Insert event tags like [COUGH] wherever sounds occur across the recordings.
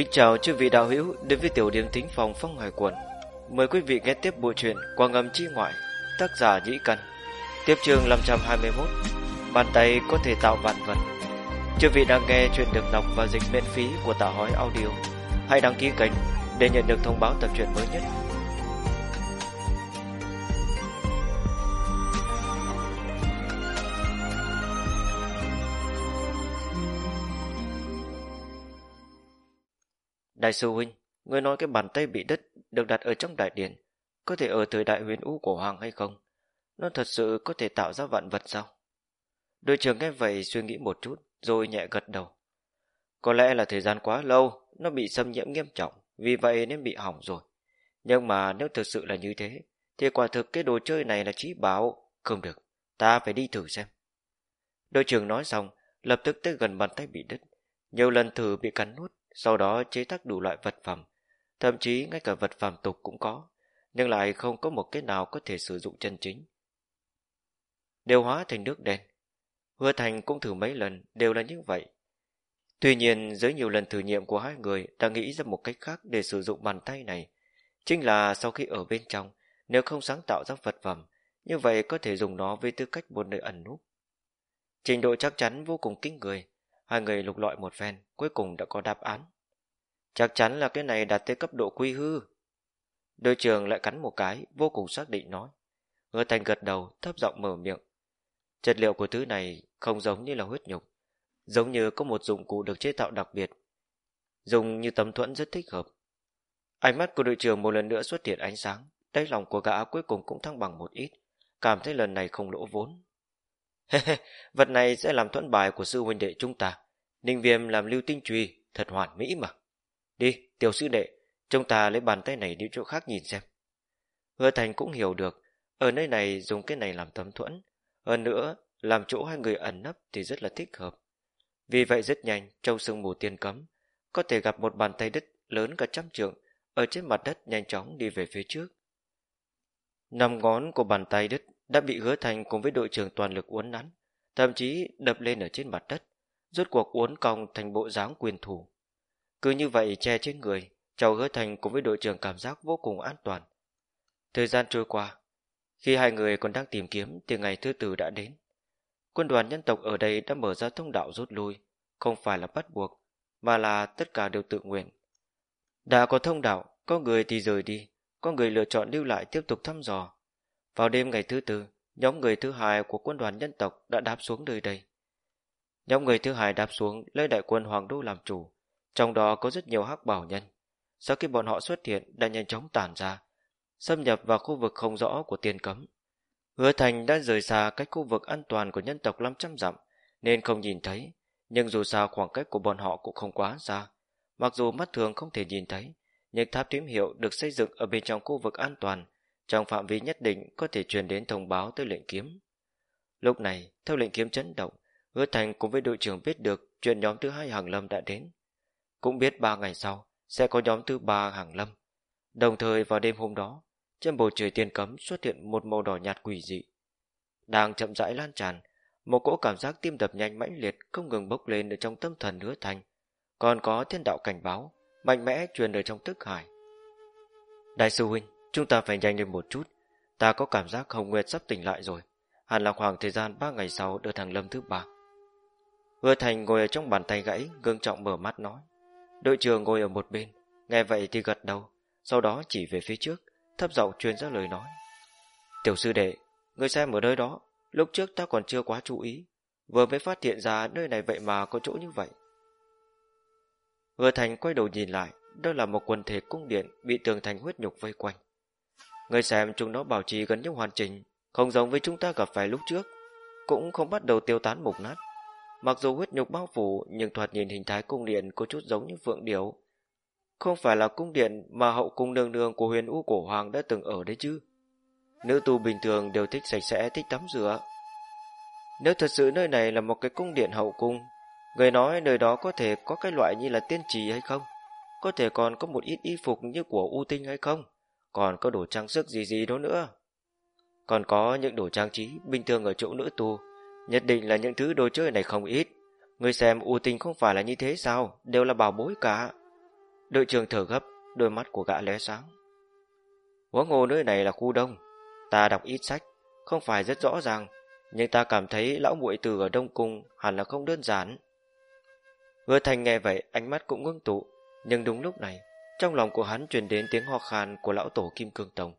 Kính chào chư vị đạo hữu đến với tiểu điểm tính phòng phong hải quần. Mời quý vị nghe tiếp bộ truyện Qua ngầm chi ngoại, tác giả Nhĩ Căn. Tiếp chương 521, bàn tay có thể tạo vạn vật. Chư vị đang nghe chuyện được đọc và dịch miễn phí của Tả Hói Audio. Hãy đăng ký kênh để nhận được thông báo tập truyện mới nhất. Đại sư huynh, người nói cái bàn tay bị đứt được đặt ở trong đại điện, có thể ở thời đại huyền u của hoàng hay không? Nó thật sự có thể tạo ra vạn vật sao? Đội trưởng nghe vậy suy nghĩ một chút, rồi nhẹ gật đầu. Có lẽ là thời gian quá lâu, nó bị xâm nhiễm nghiêm trọng, vì vậy nên bị hỏng rồi. Nhưng mà nếu thực sự là như thế, thì quả thực cái đồ chơi này là trí bảo. Không được, ta phải đi thử xem. Đội trưởng nói xong, lập tức tới gần bàn tay bị đứt. Nhiều lần thử bị cắn nuốt, sau đó chế tác đủ loại vật phẩm, thậm chí ngay cả vật phẩm tục cũng có, nhưng lại không có một cái nào có thể sử dụng chân chính. Đều hóa thành nước đen. Hứa Thành cũng thử mấy lần, đều là như vậy. Tuy nhiên, dưới nhiều lần thử nghiệm của hai người đã nghĩ ra một cách khác để sử dụng bàn tay này. Chính là sau khi ở bên trong, nếu không sáng tạo ra vật phẩm, như vậy có thể dùng nó với tư cách một nơi ẩn núp. Trình độ chắc chắn vô cùng kinh người, Hai người lục lọi một phen, cuối cùng đã có đáp án. Chắc chắn là cái này đạt tới cấp độ quy hư. Đội trưởng lại cắn một cái, vô cùng xác định nói. Hứa thành gật đầu, thấp giọng mở miệng. Chất liệu của thứ này không giống như là huyết nhục, giống như có một dụng cụ được chế tạo đặc biệt. Dùng như tấm thuẫn rất thích hợp. Ánh mắt của đội trưởng một lần nữa xuất hiện ánh sáng, đáy lòng của gã cuối cùng cũng thăng bằng một ít, cảm thấy lần này không lỗ vốn. [LAUGHS] vật này sẽ làm thuẫn bài của sư huynh đệ chúng ta. Ninh viêm làm lưu tinh truy, thật hoàn mỹ mà. Đi, tiểu sư đệ, chúng ta lấy bàn tay này đi chỗ khác nhìn xem. Hứa Thành cũng hiểu được, ở nơi này dùng cái này làm tấm thuẫn. Hơn nữa, làm chỗ hai người ẩn nấp thì rất là thích hợp. Vì vậy rất nhanh, châu sương mù tiên cấm, có thể gặp một bàn tay đất lớn cả trăm trượng, ở trên mặt đất nhanh chóng đi về phía trước. Năm ngón của bàn tay đất đã bị hứa thành cùng với đội trưởng toàn lực uốn nắn, thậm chí đập lên ở trên mặt đất, rốt cuộc uốn cong thành bộ dáng quyền thủ. Cứ như vậy che trên người, cháu hứa thành cùng với đội trưởng cảm giác vô cùng an toàn. Thời gian trôi qua, khi hai người còn đang tìm kiếm thì ngày thứ tư đã đến. Quân đoàn nhân tộc ở đây đã mở ra thông đạo rút lui, không phải là bắt buộc, mà là tất cả đều tự nguyện. Đã có thông đạo, có người thì rời đi, có người lựa chọn lưu lại tiếp tục thăm dò. Vào đêm ngày thứ tư, nhóm người thứ hai của quân đoàn nhân tộc đã đáp xuống nơi đây. Nhóm người thứ hai đáp xuống lấy đại quân Hoàng Đô làm chủ, trong đó có rất nhiều hắc bảo nhân. Sau khi bọn họ xuất hiện đã nhanh chóng tản ra, xâm nhập vào khu vực không rõ của tiền cấm. Hứa Thành đã rời xa cách khu vực an toàn của nhân tộc 500 dặm, nên không nhìn thấy, nhưng dù sao khoảng cách của bọn họ cũng không quá xa. Mặc dù mắt thường không thể nhìn thấy, nhưng tháp tín hiệu được xây dựng ở bên trong khu vực an toàn trong phạm vi nhất định có thể truyền đến thông báo tới lệnh kiếm. Lúc này, theo lệnh kiếm chấn động, hứa thành cùng với đội trưởng biết được chuyện nhóm thứ hai hàng lâm đã đến. Cũng biết ba ngày sau sẽ có nhóm thứ ba hàng lâm. Đồng thời vào đêm hôm đó, trên bầu trời tiên cấm xuất hiện một màu đỏ nhạt quỷ dị. Đang chậm rãi lan tràn, một cỗ cảm giác tim đập nhanh mãnh liệt không ngừng bốc lên ở trong tâm thần hứa thành. Còn có thiên đạo cảnh báo, mạnh mẽ truyền ở trong tức hải. Đại sư huynh, Chúng ta phải nhanh lên một chút. Ta có cảm giác Hồng Nguyệt sắp tỉnh lại rồi. Hẳn là khoảng thời gian ba ngày sau đưa thằng Lâm thứ ba. Hứa Thành ngồi ở trong bàn tay gãy Gương trọng mở mắt nói. Đội trưởng ngồi ở một bên, Nghe vậy thì gật đầu, Sau đó chỉ về phía trước, Thấp giọng truyền ra lời nói. Tiểu sư đệ Người xem ở nơi đó, Lúc trước ta còn chưa quá chú ý, Vừa mới phát hiện ra nơi này vậy mà có chỗ như vậy. Hứa Thành quay đầu nhìn lại, Đó là một quần thể cung điện Bị tường thành huyết nhục vây quanh. Người xem chúng nó bảo trì gần như hoàn chỉnh, không giống với chúng ta gặp phải lúc trước, cũng không bắt đầu tiêu tán mục nát. Mặc dù huyết nhục bao phủ, nhưng thoạt nhìn hình thái cung điện có chút giống như phượng điểu. Không phải là cung điện mà hậu cung nương nương của huyền u cổ hoàng đã từng ở đấy chứ. Nữ tu bình thường đều thích sạch sẽ, thích tắm rửa. Nếu thật sự nơi này là một cái cung điện hậu cung, người nói nơi đó có thể có cái loại như là tiên trì hay không? Có thể còn có một ít y phục như của U Tinh hay không? Còn có đồ trang sức gì gì đó nữa. Còn có những đồ trang trí bình thường ở chỗ nữ tu, nhất định là những thứ đồ chơi này không ít. Người xem u tinh không phải là như thế sao, đều là bảo bối cả. Đội trưởng thở gấp, đôi mắt của gã lóe sáng. Huống hồ nơi này là khu đông, ta đọc ít sách, không phải rất rõ ràng, nhưng ta cảm thấy lão muội từ ở Đông Cung hẳn là không đơn giản. Hứa Thành nghe vậy, ánh mắt cũng ngưng tụ, nhưng đúng lúc này, trong lòng của hắn truyền đến tiếng ho khan của lão tổ Kim Cương Tông.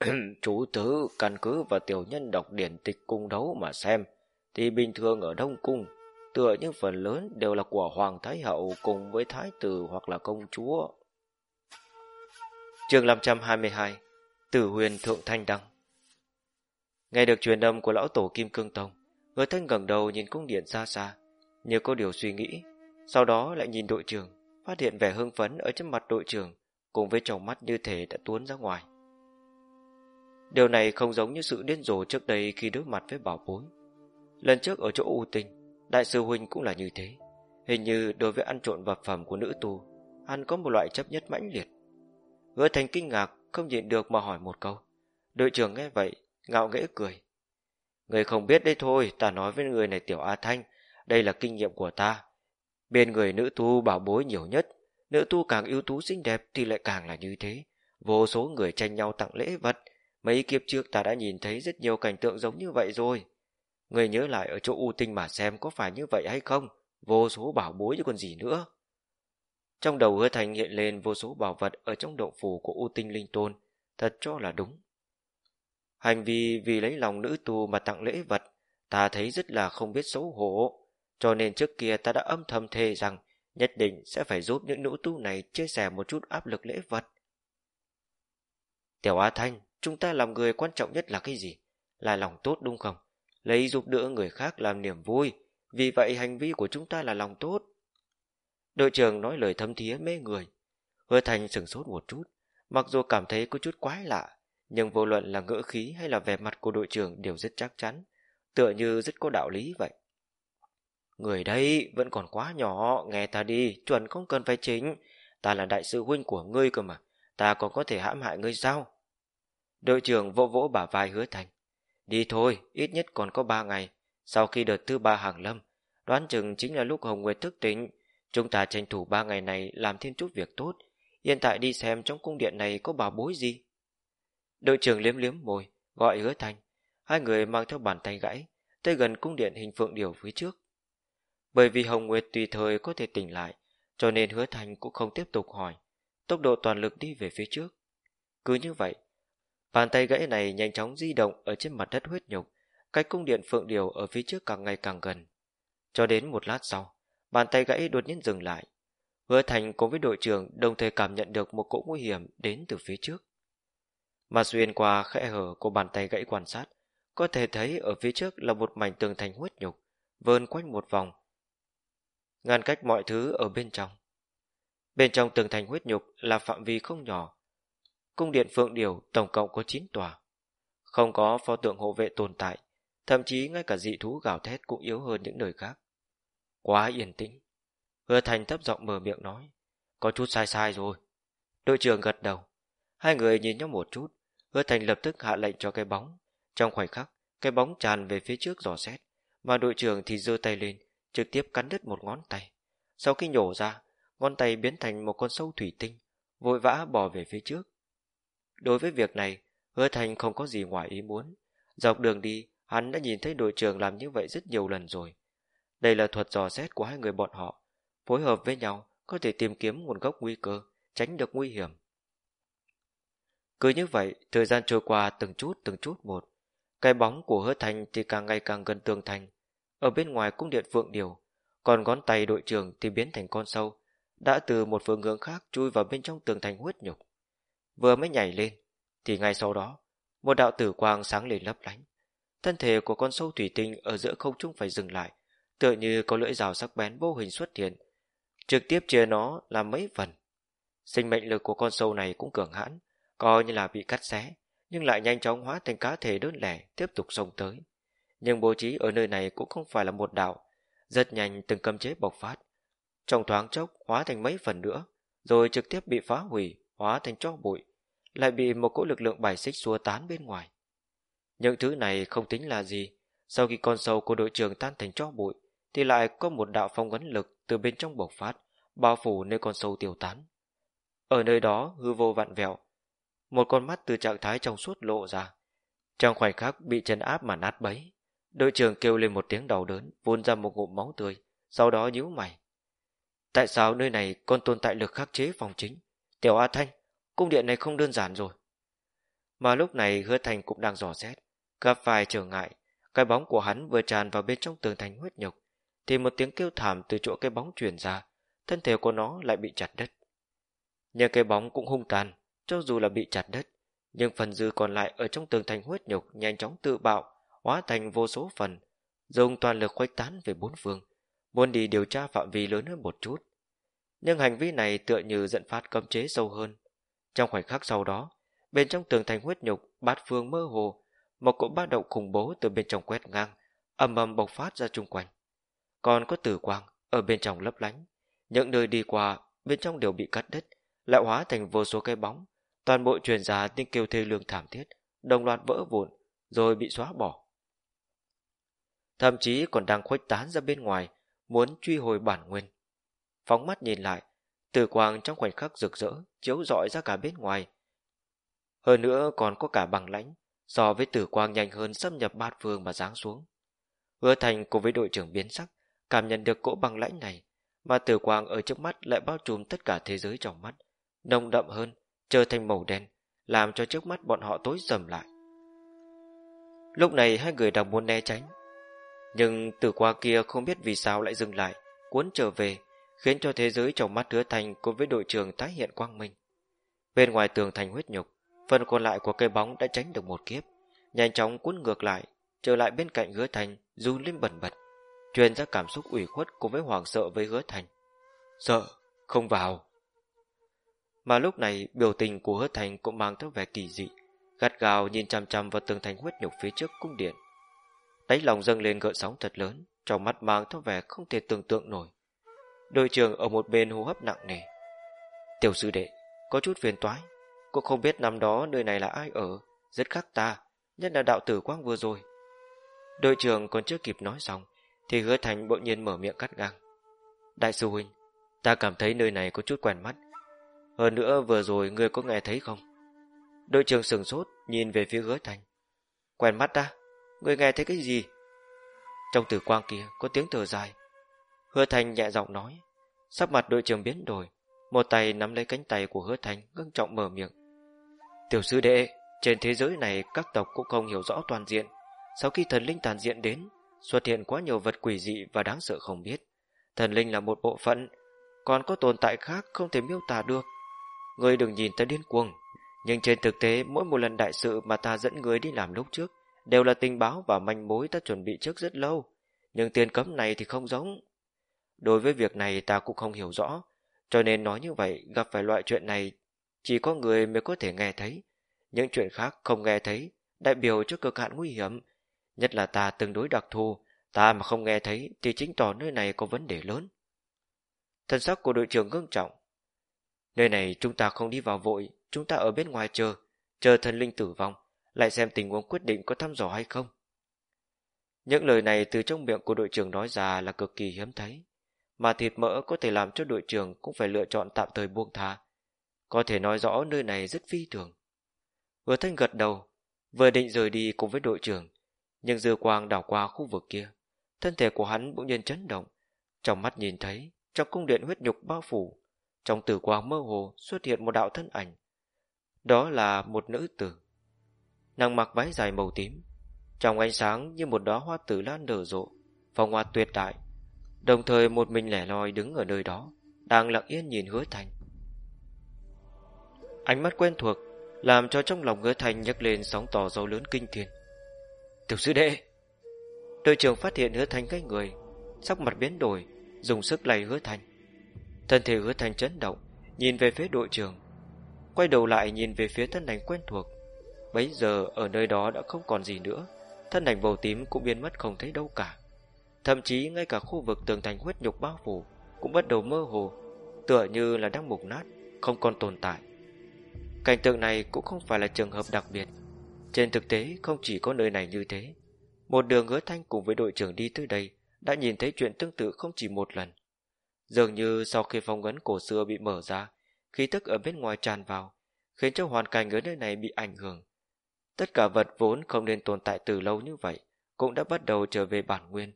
[CLEARS THROAT] Chú tứ căn cứ và tiểu nhân đọc điển tịch cung đấu mà xem, thì bình thường ở Đông Cung, tựa những phần lớn đều là của Hoàng Thái Hậu cùng với Thái Tử hoặc là công chúa. chương 522 Tử huyền Thượng Thanh Đăng Nghe được truyền âm của lão tổ Kim Cương Tông, người thanh gần đầu nhìn cung điện xa xa, như có điều suy nghĩ, sau đó lại nhìn đội trưởng, phát hiện vẻ hưng phấn ở trên mặt đội trưởng, cùng với tròng mắt như thể đã tuôn ra ngoài. Điều này không giống như sự điên rồ trước đây khi đối mặt với bảo bối. Lần trước ở chỗ U Tinh, Đại sư Huynh cũng là như thế. Hình như đối với ăn trộn vật phẩm của nữ tu, hắn có một loại chấp nhất mãnh liệt. Hứa thành kinh ngạc, không nhịn được mà hỏi một câu. Đội trưởng nghe vậy, ngạo nghễ cười. Người không biết đây thôi, ta nói với người này tiểu A Thanh, đây là kinh nghiệm của ta. Bên người nữ tu bảo bối nhiều nhất, nữ tu càng ưu tú xinh đẹp thì lại càng là như thế. Vô số người tranh nhau tặng lễ vật, mấy kiếp trước ta đã nhìn thấy rất nhiều cảnh tượng giống như vậy rồi. Người nhớ lại ở chỗ U Tinh mà xem có phải như vậy hay không, vô số bảo bối chứ còn gì nữa. Trong đầu hứa thành hiện lên vô số bảo vật ở trong động phủ của U Tinh Linh Tôn, thật cho là đúng. Hành vi vì lấy lòng nữ tu mà tặng lễ vật, ta thấy rất là không biết xấu hổ. Cho nên trước kia ta đã âm thầm thề rằng nhất định sẽ phải giúp những nữ tu này chia sẻ một chút áp lực lễ vật. Tiểu A Thanh, chúng ta làm người quan trọng nhất là cái gì? Là lòng tốt đúng không? Lấy giúp đỡ người khác làm niềm vui, vì vậy hành vi của chúng ta là lòng tốt. Đội trưởng nói lời thâm thía mê người. Hứa Thành sừng sốt một chút, mặc dù cảm thấy có chút quái lạ, nhưng vô luận là ngữ khí hay là vẻ mặt của đội trưởng đều rất chắc chắn, tựa như rất có đạo lý vậy. Người đây vẫn còn quá nhỏ, nghe ta đi, chuẩn không cần phải chính. Ta là đại sư huynh của ngươi cơ mà, ta còn có thể hãm hại ngươi sao? Đội trưởng vỗ vỗ bả vai hứa thành. Đi thôi, ít nhất còn có ba ngày. Sau khi đợt thứ ba hàng lâm, đoán chừng chính là lúc Hồng Nguyệt thức tỉnh. Chúng ta tranh thủ ba ngày này làm thêm chút việc tốt. Hiện tại đi xem trong cung điện này có bảo bối gì. Đội trưởng liếm liếm môi, gọi hứa thành. Hai người mang theo bàn tay gãy, tới gần cung điện hình phượng điều phía trước. Bởi vì Hồng Nguyệt tùy thời có thể tỉnh lại, cho nên hứa thành cũng không tiếp tục hỏi. Tốc độ toàn lực đi về phía trước. Cứ như vậy, bàn tay gãy này nhanh chóng di động ở trên mặt đất huyết nhục, cách cung điện phượng điều ở phía trước càng ngày càng gần. Cho đến một lát sau, bàn tay gãy đột nhiên dừng lại. Hứa thành cùng với đội trưởng đồng thời cảm nhận được một cỗ nguy hiểm đến từ phía trước. Mà xuyên qua khẽ hở của bàn tay gãy quan sát, có thể thấy ở phía trước là một mảnh tường thành huyết nhục, vơn quanh một vòng. Ngăn cách mọi thứ ở bên trong. Bên trong tường thành huyết nhục là phạm vi không nhỏ. Cung điện Phượng Điều tổng cộng có 9 tòa. Không có pho tượng hộ vệ tồn tại, thậm chí ngay cả dị thú gào thét cũng yếu hơn những nơi khác. Quá yên tĩnh. Hứa Thành thấp giọng mở miệng nói, có chút sai sai rồi. Đội trưởng gật đầu. Hai người nhìn nhau một chút, Hứa Thành lập tức hạ lệnh cho cái bóng. Trong khoảnh khắc, cái bóng tràn về phía trước dò xét, mà đội trưởng thì giơ tay lên, trực tiếp cắn đứt một ngón tay. Sau khi nhổ ra, ngón tay biến thành một con sâu thủy tinh, vội vã bò về phía trước. Đối với việc này, Hứa Thành không có gì ngoài ý muốn. Dọc đường đi, hắn đã nhìn thấy đội trưởng làm như vậy rất nhiều lần rồi. Đây là thuật dò xét của hai người bọn họ. Phối hợp với nhau, có thể tìm kiếm nguồn gốc nguy cơ, tránh được nguy hiểm. Cứ như vậy, thời gian trôi qua từng chút từng chút một. Cái bóng của hứa thành thì càng ngày càng gần tường thành. Ở bên ngoài cung điện Phượng Điều, còn ngón tay đội trưởng thì biến thành con sâu, đã từ một phương hướng khác chui vào bên trong tường thành huyết nhục. Vừa mới nhảy lên, thì ngay sau đó, một đạo tử quang sáng lên lấp lánh. Thân thể của con sâu thủy tinh ở giữa không trung phải dừng lại, tựa như có lưỡi rào sắc bén vô hình xuất hiện, trực tiếp chia nó làm mấy phần. Sinh mệnh lực của con sâu này cũng cường hãn, coi như là bị cắt xé, nhưng lại nhanh chóng hóa thành cá thể đơn lẻ tiếp tục xông tới. Nhưng bố trí ở nơi này cũng không phải là một đạo, rất nhanh từng cấm chế bộc phát. Trong thoáng chốc hóa thành mấy phần nữa, rồi trực tiếp bị phá hủy, hóa thành cho bụi, lại bị một cỗ lực lượng bài xích xua tán bên ngoài. Những thứ này không tính là gì, sau khi con sâu của đội trưởng tan thành cho bụi, thì lại có một đạo phong ấn lực từ bên trong bộc phát, bao phủ nơi con sâu tiêu tán, Ở nơi đó hư vô vặn vẹo, một con mắt từ trạng thái trong suốt lộ ra. Trong khoảnh khắc bị chấn áp mà nát bấy, đội trưởng kêu lên một tiếng đau đớn, vun ra một ngụm máu tươi, sau đó nhíu mày. Tại sao nơi này còn tồn tại lực khắc chế phòng chính? Tiểu A Thanh, cung điện này không đơn giản rồi. Mà lúc này hứa thành cũng đang dò xét, gặp phải trở ngại, cái bóng của hắn vừa tràn vào bên trong tường thành huyết nhục, thì một tiếng kêu thảm từ chỗ cái bóng truyền ra, thân thể của nó lại bị chặt đất. Nhưng cái bóng cũng hung tàn, cho dù là bị chặt đất, nhưng phần dư còn lại ở trong tường thành huyết nhục nhanh chóng tự bạo, hóa thành vô số phần, dùng toàn lực khuếch tán về bốn phương, muốn đi điều tra phạm vi lớn hơn một chút. Nhưng hành vi này tựa như dẫn phát cấm chế sâu hơn. Trong khoảnh khắc sau đó, bên trong tường thành huyết nhục, bát phương mơ hồ, một cỗ ba động khủng bố từ bên trong quét ngang, ầm ầm bộc phát ra chung quanh. Còn có tử quang ở bên trong lấp lánh, những nơi đi qua bên trong đều bị cắt đứt, lại hóa thành vô số cây bóng, toàn bộ truyền ra tiếng kêu thê lương thảm thiết, đồng loạt vỡ vụn, rồi bị xóa bỏ. Thậm chí còn đang khuếch tán ra bên ngoài, muốn truy hồi bản nguyên. Phóng mắt nhìn lại, tử quang trong khoảnh khắc rực rỡ, chiếu rọi ra cả bên ngoài. Hơn nữa còn có cả bằng lãnh, so với tử quang nhanh hơn xâm nhập bát phương mà giáng xuống. Hứa thành cùng với đội trưởng biến sắc, cảm nhận được cỗ bằng lãnh này, mà tử quang ở trước mắt lại bao trùm tất cả thế giới trong mắt, nồng đậm hơn, trở thành màu đen, làm cho trước mắt bọn họ tối sầm lại. Lúc này hai người đang muốn né tránh, nhưng từ qua kia không biết vì sao lại dừng lại, cuốn trở về, khiến cho thế giới trong mắt hứa thành cùng với đội trưởng tái hiện quang minh. Bên ngoài tường thành huyết nhục, phần còn lại của cây bóng đã tránh được một kiếp, nhanh chóng cuốn ngược lại, trở lại bên cạnh hứa thành, run lên bẩn bật, truyền ra cảm xúc ủy khuất cùng với hoàng sợ với hứa thành. Sợ, không vào. Mà lúc này biểu tình của hứa thành cũng mang theo vẻ kỳ dị, gắt gào nhìn chăm chăm vào tường thành huyết nhục phía trước cung điện. Đáy lòng dâng lên gợn sóng thật lớn, trong mắt mang theo vẻ không thể tưởng tượng nổi. Đội trưởng ở một bên hô hấp nặng nề. Tiểu sư đệ, có chút phiền toái. Cũng không biết năm đó nơi này là ai ở, rất khác ta, nhất là đạo tử quang vừa rồi. Đội trưởng còn chưa kịp nói xong, thì hứa thành bỗng nhiên mở miệng cắt ngang. Đại sư huynh, ta cảm thấy nơi này có chút quen mắt. Hơn nữa vừa rồi ngươi có nghe thấy không? Đội trưởng sừng sốt, nhìn về phía hứa thành. Quen mắt ta, người nghe thấy cái gì? Trong tử quang kia có tiếng thở dài. Hứa thành nhẹ giọng nói. Sắc mặt đội trưởng biến đổi, một tay nắm lấy cánh tay của hứa thành ngưng trọng mở miệng. Tiểu sư đệ, trên thế giới này các tộc cũng không hiểu rõ toàn diện. Sau khi thần linh tàn diện đến, xuất hiện quá nhiều vật quỷ dị và đáng sợ không biết. Thần linh là một bộ phận, còn có tồn tại khác không thể miêu tả được. Ngươi đừng nhìn ta điên cuồng, nhưng trên thực tế mỗi một lần đại sự mà ta dẫn ngươi đi làm lúc trước đều là tình báo và manh mối ta chuẩn bị trước rất lâu. Nhưng tiền cấm này thì không giống. Đối với việc này ta cũng không hiểu rõ, cho nên nói như vậy gặp phải loại chuyện này chỉ có người mới có thể nghe thấy. Những chuyện khác không nghe thấy, đại biểu cho cực hạn nguy hiểm. Nhất là ta tương đối đặc thù, ta mà không nghe thấy thì chính tỏ nơi này có vấn đề lớn. Thân sắc của đội trưởng ngưng trọng. Nơi này chúng ta không đi vào vội, chúng ta ở bên ngoài chờ, chờ thần linh tử vong, lại xem tình huống quyết định có thăm dò hay không. Những lời này từ trong miệng của đội trưởng nói ra là cực kỳ hiếm thấy, mà thịt mỡ có thể làm cho đội trưởng cũng phải lựa chọn tạm thời buông tha. Có thể nói rõ nơi này rất phi thường. Vừa thanh gật đầu, vừa định rời đi cùng với đội trưởng, nhưng dư quang đảo qua khu vực kia. Thân thể của hắn bỗng nhiên chấn động, trong mắt nhìn thấy, trong cung điện huyết nhục bao phủ, trong tử quang mơ hồ xuất hiện một đạo thân ảnh. Đó là một nữ tử. Nàng mặc váy dài màu tím, trong ánh sáng như một đóa hoa tử lan nở rộ, phong hoa tuyệt đại. Đồng thời một mình lẻ loi đứng ở nơi đó, đang lặng yên nhìn hứa thành. Ánh mắt quen thuộc làm cho trong lòng hứa thành nhấc lên sóng tỏ dấu lớn kinh thiên. Tiểu sư đệ! Đội trưởng phát hiện hứa thành cái người, sắc mặt biến đổi, dùng sức lay hứa thành. Thân thể hứa thành chấn động, nhìn về phía đội trưởng. Quay đầu lại nhìn về phía thân ảnh quen thuộc. Bấy giờ ở nơi đó đã không còn gì nữa, thân ảnh màu tím cũng biến mất không thấy đâu cả. Thậm chí ngay cả khu vực tường thành huyết nhục bao phủ cũng bắt đầu mơ hồ, tựa như là đang mục nát, không còn tồn tại. Cảnh tượng này cũng không phải là trường hợp đặc biệt. Trên thực tế không chỉ có nơi này như thế. Một đường hứa thanh cùng với đội trưởng đi tới đây đã nhìn thấy chuyện tương tự không chỉ một lần. Dường như sau khi phong ấn cổ xưa bị mở ra, khí tức ở bên ngoài tràn vào, khiến cho hoàn cảnh ở nơi này bị ảnh hưởng. Tất cả vật vốn không nên tồn tại từ lâu như vậy, cũng đã bắt đầu trở về bản nguyên,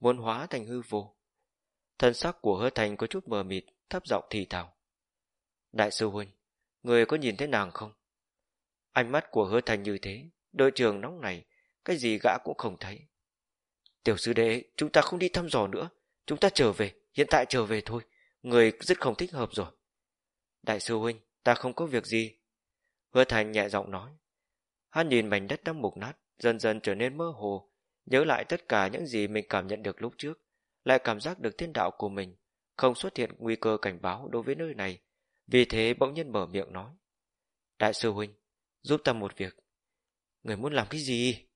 muốn hóa thành hư vô. Thân sắc của hứa thành có chút mờ mịt, thấp giọng thì thào. Đại sư huynh, người có nhìn thấy nàng không? Ánh mắt của hứa thành như thế, đội trường nóng này, cái gì gã cũng không thấy. Tiểu sư đệ, chúng ta không đi thăm dò nữa, chúng ta trở về, hiện tại trở về thôi, người rất không thích hợp rồi. Đại sư huynh, ta không có việc gì. Hứa thành nhẹ giọng nói. Hắn nhìn mảnh đất đang mục nát, dần dần trở nên mơ hồ, nhớ lại tất cả những gì mình cảm nhận được lúc trước, lại cảm giác được thiên đạo của mình, không xuất hiện nguy cơ cảnh báo đối với nơi này, vì thế bỗng nhiên mở miệng nói. Đại sư huynh, giúp ta một việc. Người muốn làm cái gì?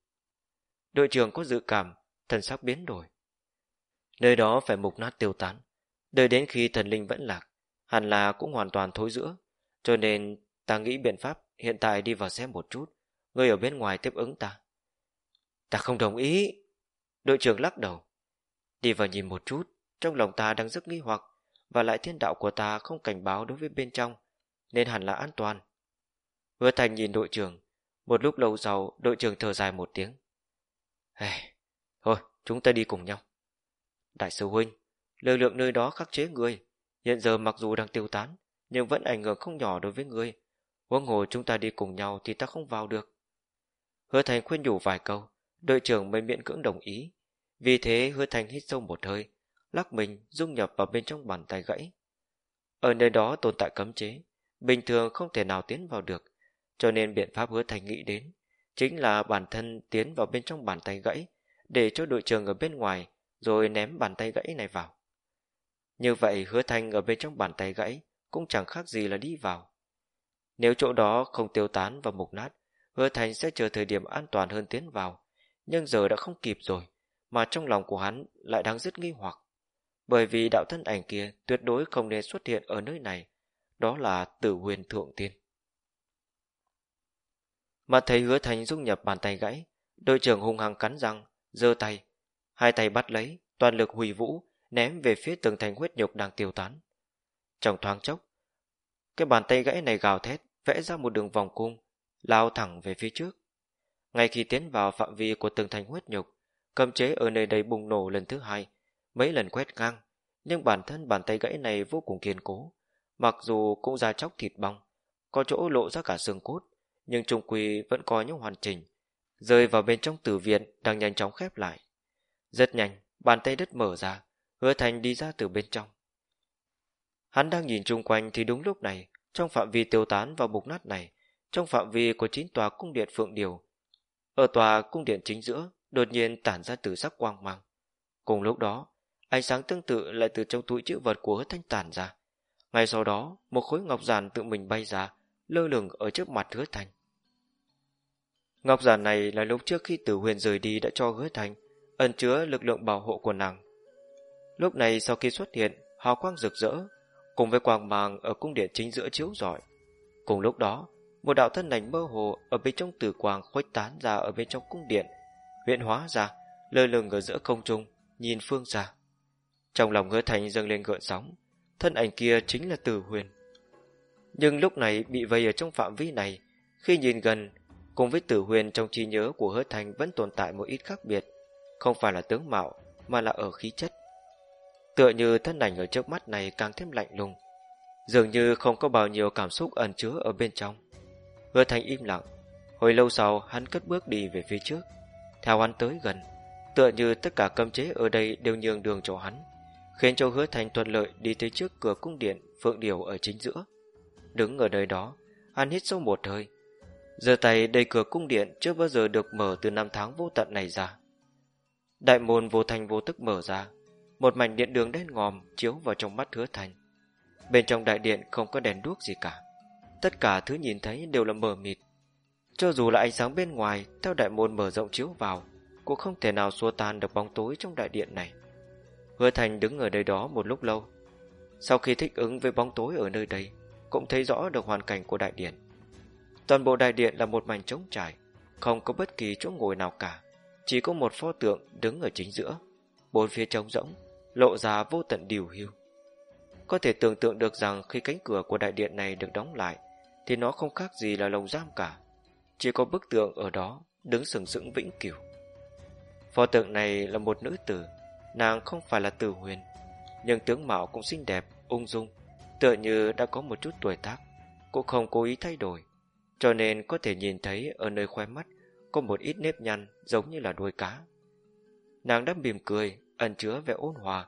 Đội trưởng có dự cảm, thần sắc biến đổi. Nơi đó phải mục nát tiêu tán, đợi đến khi thần linh vẫn lạc, hẳn là cũng hoàn toàn thối giữa, cho nên ta nghĩ biện pháp hiện tại đi vào xem một chút, người ở bên ngoài tiếp ứng ta. Ta không đồng ý. Đội trưởng lắc đầu. Đi vào nhìn một chút, trong lòng ta đang rất nghi hoặc, và lại thiên đạo của ta không cảnh báo đối với bên trong, nên hẳn là an toàn. Hứa Thành nhìn đội trưởng, một lúc lâu sau đội trưởng thở dài một tiếng. Hey, thôi, chúng ta đi cùng nhau. Đại sư huynh, lực lượng nơi đó khắc chế người, hiện giờ mặc dù đang tiêu tán, nhưng vẫn ảnh hưởng không nhỏ đối với người. Huống hồ chúng ta đi cùng nhau thì ta không vào được. Hứa Thành khuyên nhủ vài câu, đội trưởng mới miễn cưỡng đồng ý. Vì thế hứa Thành hít sâu một hơi, lắc mình dung nhập vào bên trong bàn tay gãy. Ở nơi đó tồn tại cấm chế, bình thường không thể nào tiến vào được, cho nên biện pháp hứa Thành nghĩ đến chính là bản thân tiến vào bên trong bàn tay gãy để cho đội trưởng ở bên ngoài rồi ném bàn tay gãy này vào. Như vậy hứa Thành ở bên trong bàn tay gãy cũng chẳng khác gì là đi vào. Nếu chỗ đó không tiêu tán và mục nát, hứa Thành sẽ chờ thời điểm an toàn hơn tiến vào, nhưng giờ đã không kịp rồi, mà trong lòng của hắn lại đang rất nghi hoặc. Bởi vì đạo thân ảnh kia tuyệt đối không nên xuất hiện ở nơi này, đó là tử huyền thượng tiên. Mà thấy hứa thành dung nhập bàn tay gãy, đội trưởng hung hăng cắn răng, giơ tay, hai tay bắt lấy, toàn lực hủy vũ, ném về phía tường thành huyết nhục đang tiêu tán. Trong thoáng chốc, cái bàn tay gãy này gào thét, vẽ ra một đường vòng cung, lao thẳng về phía trước. Ngay khi tiến vào phạm vi của tường thành huyết nhục, cấm chế ở nơi đây bùng nổ lần thứ hai, mấy lần quét ngang, nhưng bản thân bàn tay gãy này vô cùng kiên cố. Mặc dù cũng ra chóc thịt bong, có chỗ lộ ra cả xương cốt, nhưng trung quy vẫn có những hoàn chỉnh, rơi vào bên trong tử viện đang nhanh chóng khép lại. Rất nhanh, bàn tay đất mở ra, hứa thành đi ra từ bên trong. Hắn đang nhìn chung quanh thì đúng lúc này, trong phạm vi tiêu tán và bục nát này, trong phạm vi của chín tòa cung điện Phượng Điều, ở tòa cung điện chính giữa, đột nhiên tản ra từ sắc quang mang. Cùng lúc đó, ánh sáng tương tự lại từ trong túi chữ vật của hứa thanh tản ra. Ngay sau đó, một khối ngọc giản tự mình bay ra, lơ lửng ở trước mặt hứa thanh. Ngọc giản này là lúc trước khi tử huyền rời đi đã cho hứa thanh, ẩn chứa lực lượng bảo hộ của nàng. Lúc này sau khi xuất hiện, hào quang rực rỡ, cùng với quang mang ở cung điện chính giữa chiếu rọi. Cùng lúc đó, một đạo thân ảnh mơ hồ ở bên trong tử quang khuếch tán ra ở bên trong cung điện, huyện hóa ra, lơ lửng ở giữa không trung, nhìn phương xa. Trong lòng hứa thành dâng lên gợn sóng, thân ảnh kia chính là Tử Huyền. Nhưng lúc này bị vây ở trong phạm vi này, khi nhìn gần, cùng với Tử Huyền trong trí nhớ của hứa thành vẫn tồn tại một ít khác biệt, không phải là tướng mạo, mà là ở khí chất. Tựa như thân ảnh ở trước mắt này càng thêm lạnh lùng, dường như không có bao nhiêu cảm xúc ẩn chứa ở bên trong. Hứa thành im lặng, hồi lâu sau hắn cất bước đi về phía trước, theo hắn tới gần, tựa như tất cả cấm chế ở đây đều nhường đường cho hắn, khiến cho hứa thành thuận lợi đi tới trước cửa cung điện Phượng Điều ở chính giữa. Đứng ở nơi đó, hắn hít sâu một hơi, Giờ tay đầy cửa cung điện chưa bao giờ được mở từ năm tháng vô tận này ra. Đại môn vô thành vô tức mở ra, một mảnh điện đường đen ngòm chiếu vào trong mắt hứa thành. Bên trong đại điện không có đèn đuốc gì cả. Tất cả thứ nhìn thấy đều là mờ mịt. Cho dù là ánh sáng bên ngoài theo đại môn mở rộng chiếu vào, cũng không thể nào xua tan được bóng tối trong đại điện này. Hứa Thành đứng ở nơi đó một lúc lâu. Sau khi thích ứng với bóng tối ở nơi đây, cũng thấy rõ được hoàn cảnh của đại điện. Toàn bộ đại điện là một mảnh trống trải, không có bất kỳ chỗ ngồi nào cả, chỉ có một pho tượng đứng ở chính giữa, bốn phía trống rỗng, lộ ra vô tận điều hưu. Có thể tưởng tượng được rằng khi cánh cửa của đại điện này được đóng lại, thì nó không khác gì là lồng giam cả. Chỉ có bức tượng ở đó, đứng sừng sững vĩnh cửu. Pho tượng này là một nữ tử, nàng không phải là tử huyền, nhưng tướng mạo cũng xinh đẹp, ung dung, tựa như đã có một chút tuổi tác, cũng không cố ý thay đổi, cho nên có thể nhìn thấy ở nơi khoe mắt có một ít nếp nhăn giống như là đuôi cá. Nàng đã mỉm cười, ẩn chứa vẻ ôn hòa,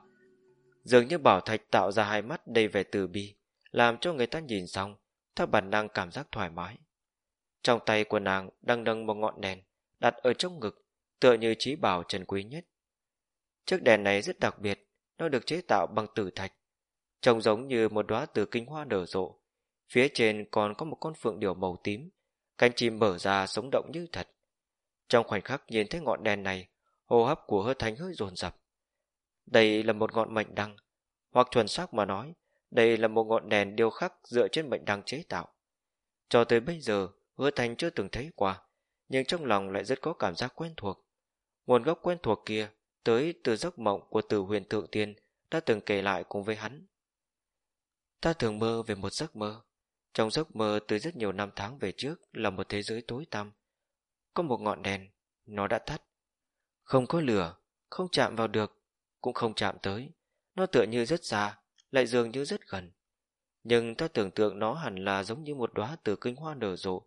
dường như bảo thạch tạo ra hai mắt đầy vẻ từ bi, làm cho người ta nhìn xong, theo bản năng cảm giác thoải mái. Trong tay của nàng đang nâng một ngọn đèn, đặt ở trong ngực, tựa như trí bảo trần quý nhất. Chiếc đèn này rất đặc biệt, nó được chế tạo bằng tử thạch, trông giống như một đóa từ kinh hoa nở rộ. Phía trên còn có một con phượng điểu màu tím, cánh chim mở ra sống động như thật. Trong khoảnh khắc nhìn thấy ngọn đèn này, hô hấp của hơ thánh hơi dồn dập. Đây là một ngọn mệnh đăng, hoặc chuẩn xác mà nói, đây là một ngọn đèn điêu khắc dựa trên mệnh đăng chế tạo. Cho tới bây giờ, hứa thành chưa từng thấy qua, nhưng trong lòng lại rất có cảm giác quen thuộc. Nguồn gốc quen thuộc kia tới từ giấc mộng của tử huyền thượng tiên đã từng kể lại cùng với hắn. Ta thường mơ về một giấc mơ. Trong giấc mơ từ rất nhiều năm tháng về trước là một thế giới tối tăm. Có một ngọn đèn, nó đã tắt. Không có lửa, không chạm vào được, cũng không chạm tới. Nó tựa như rất xa, lại dường như rất gần. Nhưng ta tưởng tượng nó hẳn là giống như một đóa từ kinh hoa nở rộ.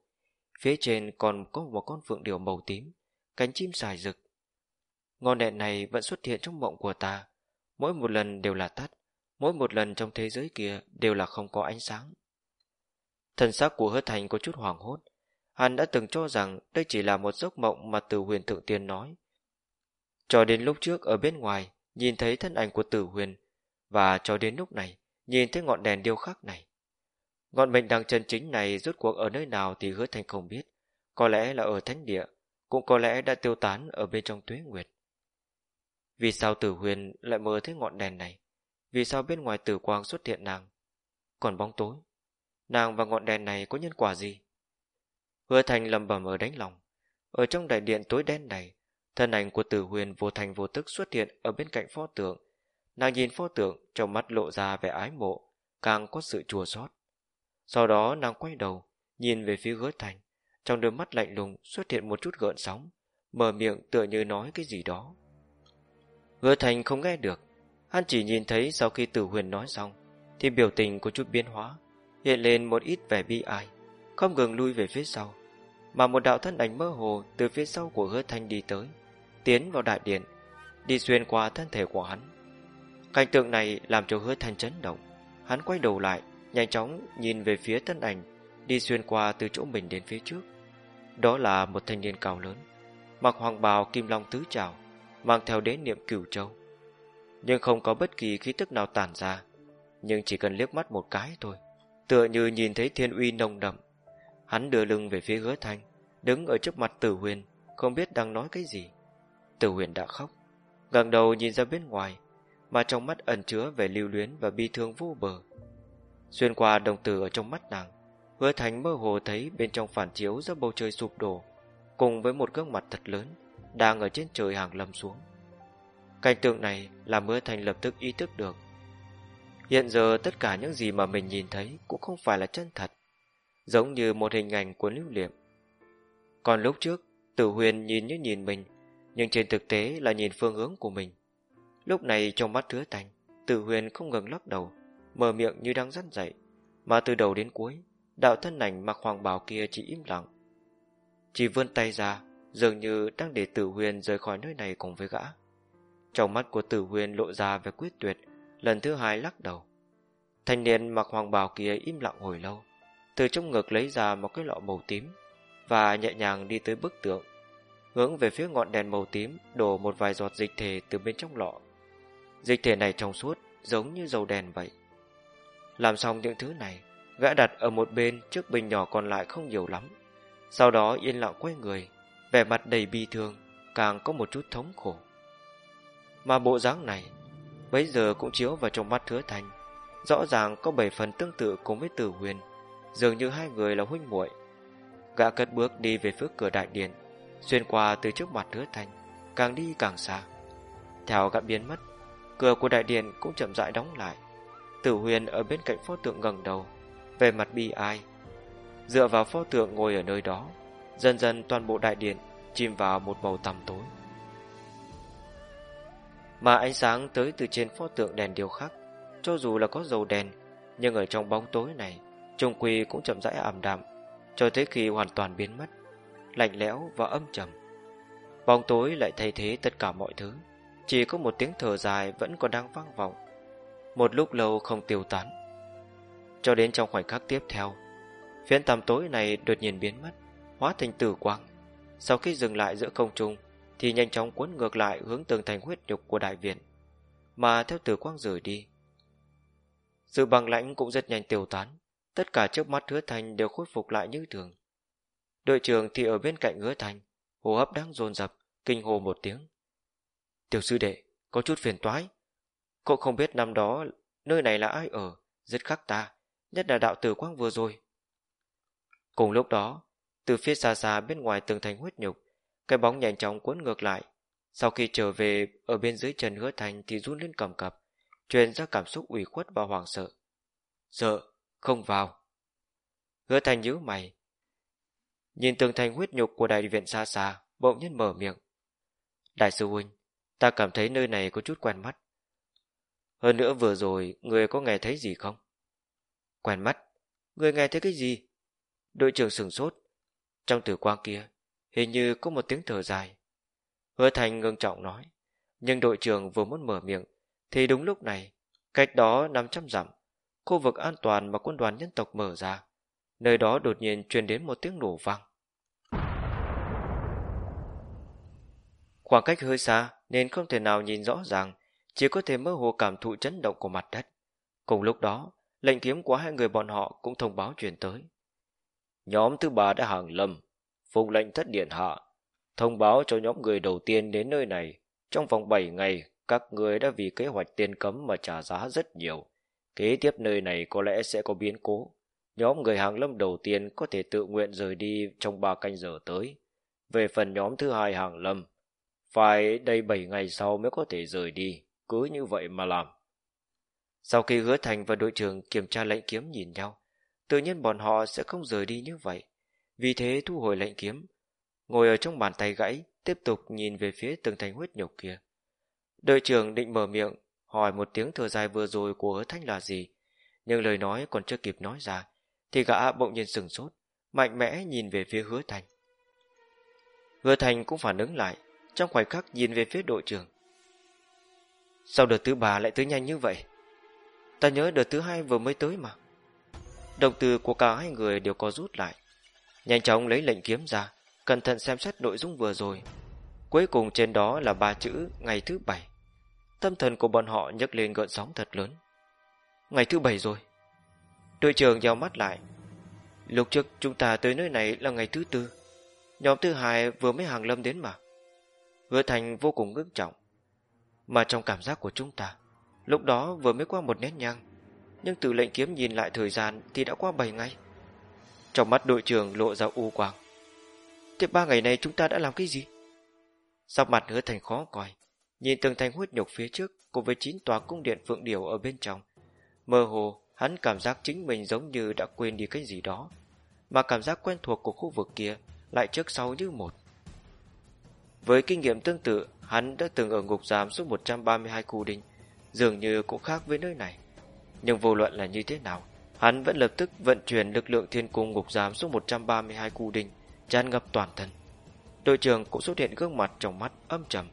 Phía trên còn có một con phượng điểu màu tím, cánh chim dài rực. Ngọn đèn này vẫn xuất hiện trong mộng của ta, mỗi một lần đều là tắt, mỗi một lần trong thế giới kia đều là không có ánh sáng. Thần xác của hứa thành có chút hoảng hốt, hắn đã từng cho rằng đây chỉ là một giấc mộng mà từ huyền thượng tiên nói. Cho đến lúc trước ở bên ngoài, nhìn thấy thân ảnh của tử huyền, và cho đến lúc này, nhìn thấy ngọn đèn điêu khắc này. Ngọn mệnh đăng chân chính này rốt cuộc ở nơi nào thì hứa thành không biết, có lẽ là ở thánh địa, cũng có lẽ đã tiêu tán ở bên trong tuế nguyệt. Vì sao tử huyền lại mơ thấy ngọn đèn này? Vì sao bên ngoài tử quang xuất hiện nàng? Còn bóng tối, nàng và ngọn đèn này có nhân quả gì? Hứa thành lầm bầm ở đánh lòng. Ở trong đại điện tối đen này, thân ảnh của tử huyền vô thành vô tức xuất hiện ở bên cạnh pho tượng. Nàng nhìn pho tượng trong mắt lộ ra vẻ ái mộ, càng có sự chua xót. Sau đó nàng quay đầu, nhìn về phía hứa thành. Trong đôi mắt lạnh lùng xuất hiện một chút gợn sóng, mở miệng tựa như nói cái gì đó. Hứa thành không nghe được, hắn chỉ nhìn thấy sau khi tử huyền nói xong, thì biểu tình có chút biến hóa, hiện lên một ít vẻ bi ai, không ngừng lui về phía sau. Mà một đạo thân ảnh mơ hồ từ phía sau của hứa thanh đi tới, tiến vào đại điện, đi xuyên qua thân thể của hắn. Cảnh tượng này làm cho hứa thanh chấn động. Hắn quay đầu lại, nhanh chóng nhìn về phía thân ảnh, đi xuyên qua từ chỗ mình đến phía trước. Đó là một thanh niên cao lớn, mặc hoàng bào kim long tứ trào, mang theo đế niệm cửu châu. Nhưng không có bất kỳ khí tức nào tản ra, nhưng chỉ cần liếc mắt một cái thôi, tựa như nhìn thấy thiên uy nồng đậm. Hắn đưa lưng về phía hứa thanh, đứng ở trước mặt tử huyền, không biết đang nói cái gì. Tử huyền đã khóc, ngẩng đầu nhìn ra bên ngoài, mà trong mắt ẩn chứa vẻ lưu luyến và bi thương vô bờ. Xuyên qua đồng tử ở trong mắt nàng, hứa thành mơ hồ thấy bên trong phản chiếu giữa bầu trời sụp đổ, cùng với một gương mặt thật lớn, đang ở trên trời hàng lâm xuống. Cảnh tượng này làm hứa thành lập tức ý thức được. Hiện giờ tất cả những gì mà mình nhìn thấy cũng không phải là chân thật, giống như một hình ảnh của lưu liệm. Còn lúc trước, tử huyền nhìn như nhìn mình, nhưng trên thực tế là nhìn phương hướng của mình. Lúc này trong mắt hứa thành, tử huyền không ngừng lắc đầu, mở miệng như đang dắt dậy, mà từ đầu đến cuối, đạo thân ảnh mặc hoàng bào kia chỉ im lặng. Chỉ vươn tay ra, dường như đang để tử huyền rời khỏi nơi này cùng với gã. Trong mắt của tử huyền lộ ra vẻ quyết tuyệt, lần thứ hai lắc đầu. Thanh niên mặc hoàng bào kia im lặng hồi lâu, từ trong ngực lấy ra một cái lọ màu tím và nhẹ nhàng đi tới bức tượng, hướng về phía ngọn đèn màu tím đổ một vài giọt dịch thể từ bên trong lọ. Dịch thể này trong suốt, giống như dầu đèn vậy. Làm xong những thứ này, gã đặt ở một bên trước bình nhỏ còn lại không nhiều lắm. Sau đó yên lặng quay người, vẻ mặt đầy bi thương, càng có một chút thống khổ. Mà bộ dáng này, bây giờ cũng chiếu vào trong mắt hứa thành, rõ ràng có bảy phần tương tự cùng với tử huyền, dường như hai người là huynh muội. Gã cất bước đi về phía cửa đại điện, xuyên qua từ trước mặt hứa thành, càng đi càng xa. Theo gã biến mất, cửa của đại điện cũng chậm rãi đóng lại. Tử huyền ở bên cạnh pho tượng ngẩng đầu Về mặt bi ai. Dựa vào pho tượng ngồi ở nơi đó, Dần dần toàn bộ đại điện Chìm vào một màu tăm tối. Mà ánh sáng tới từ trên pho tượng đèn điêu khắc, Cho dù là có dầu đèn, Nhưng ở trong bóng tối này Trung quy cũng chậm rãi ảm đạm, Cho tới khi hoàn toàn biến mất, Lạnh lẽo và âm trầm. Bóng tối lại thay thế tất cả mọi thứ. Chỉ có một tiếng thở dài Vẫn còn đang vang vọng. Một lúc lâu không tiêu tán. Cho đến trong khoảnh khắc tiếp theo, Phiến tầm tối này đột nhiên biến mất, Hóa thành tử quang. Sau khi dừng lại giữa không trung, Thì nhanh chóng cuốn ngược lại hướng tường thành huyết nhục của đại viện. Mà theo tử quang rời đi, Sự bằng lãnh cũng rất nhanh tiêu tán. Tất cả trước mắt hứa thành đều khôi phục lại như thường. Đội trưởng thì ở bên cạnh hứa thành, hô hấp đang dồn dập, kinh hồ một tiếng tiểu sư đệ có chút phiền toái. Cậu không biết năm đó nơi này là ai ở rất khắc ta nhất là đạo tử quang vừa rồi. Cùng lúc đó từ phía xa xa bên ngoài tường thành huyết nhục cái bóng nhanh chóng cuốn ngược lại. Sau khi trở về ở bên dưới chân hứa thành thì run lên cầm cập truyền ra cảm xúc ủy khuất và hoảng sợ. Sợ không vào. Hứa thành nhíu mày. Nhìn tường thành huyết nhục của đại viện xa xa, bỗng nhiên mở miệng. Đại sư huynh, ta cảm thấy nơi này có chút quen mắt. Hơn nữa vừa rồi, người có nghe thấy gì không? Quen mắt? Người nghe thấy cái gì? Đội trưởng sừng sốt. Trong tử quang kia, hình như có một tiếng thở dài. Hứa thành ngưng trọng nói. Nhưng đội trưởng vừa muốn mở miệng, thì đúng lúc này, cách đó 500 dặm, khu vực an toàn mà quân đoàn nhân tộc mở ra nơi đó đột nhiên truyền đến một tiếng nổ vang. Khoảng cách hơi xa nên không thể nào nhìn rõ ràng, chỉ có thể mơ hồ cảm thụ chấn động của mặt đất. Cùng lúc đó, lệnh kiếm của hai người bọn họ cũng thông báo truyền tới. Nhóm thứ ba đã hàng lâm, phụng lệnh thất điện hạ, thông báo cho nhóm người đầu tiên đến nơi này. Trong vòng 7 ngày, các người đã vì kế hoạch tiền cấm mà trả giá rất nhiều. Kế tiếp nơi này có lẽ sẽ có biến cố. Nhóm người hàng lâm đầu tiên có thể tự nguyện rời đi trong 3 canh giờ tới. Về phần nhóm thứ hai hàng lâm, phải đầy 7 ngày sau mới có thể rời đi, cứ như vậy mà làm. Sau khi hứa thành và đội trưởng kiểm tra lệnh kiếm nhìn nhau, tự nhiên bọn họ sẽ không rời đi như vậy. Vì thế thu hồi lệnh kiếm, ngồi ở trong bàn tay gãy, tiếp tục nhìn về phía tường thành huyết nhục kia. Đội trưởng định mở miệng, hỏi một tiếng thở dài vừa rồi của hứa thanh là gì, nhưng lời nói còn chưa kịp nói ra, thì gã bỗng nhiên sừng sốt, mạnh mẽ nhìn về phía hứa thành. Hứa thành cũng phản ứng lại, trong khoảnh khắc nhìn về phía đội trưởng. Sao đợt thứ ba lại tới nhanh như vậy? Ta nhớ đợt thứ hai vừa mới tới mà. Động từ của cả hai người đều có rút lại. Nhanh chóng lấy lệnh kiếm ra, cẩn thận xem xét nội dung vừa rồi. Cuối cùng trên đó là ba chữ ngày thứ bảy. Tâm thần của bọn họ nhấc lên gợn sóng thật lớn. Ngày thứ bảy rồi. Đội trưởng giao mắt lại. Lúc trước chúng ta tới nơi này là ngày thứ tư. Nhóm thứ hai vừa mới hàng lâm đến mà. Hứa thành vô cùng ngưng trọng. Mà trong cảm giác của chúng ta, lúc đó vừa mới qua một nét nhang. Nhưng từ lệnh kiếm nhìn lại thời gian thì đã qua 7 ngày. Trong mắt đội trưởng lộ ra u quang. Thế ba ngày này chúng ta đã làm cái gì? Sau mặt hứa thành khó coi. Nhìn tường thành huyết nhục phía trước cùng với chín tòa cung điện phượng điểu ở bên trong. Mơ hồ Hắn cảm giác chính mình giống như đã quên đi cái gì đó Mà cảm giác quen thuộc của khu vực kia Lại trước sau như một với kinh nghiệm tương tự Hắn đã từng ở ngục giam suốt 132 khu đinh Dường như cũng khác với nơi này. Nhưng vô luận là như thế nào Hắn vẫn lập tức vận chuyển lực lượng thiên cung ngục giam suốt 132 khu đinh tràn ngập toàn thân. Đội trưởng cũng xuất hiện gương mặt trong mắt âm trầm.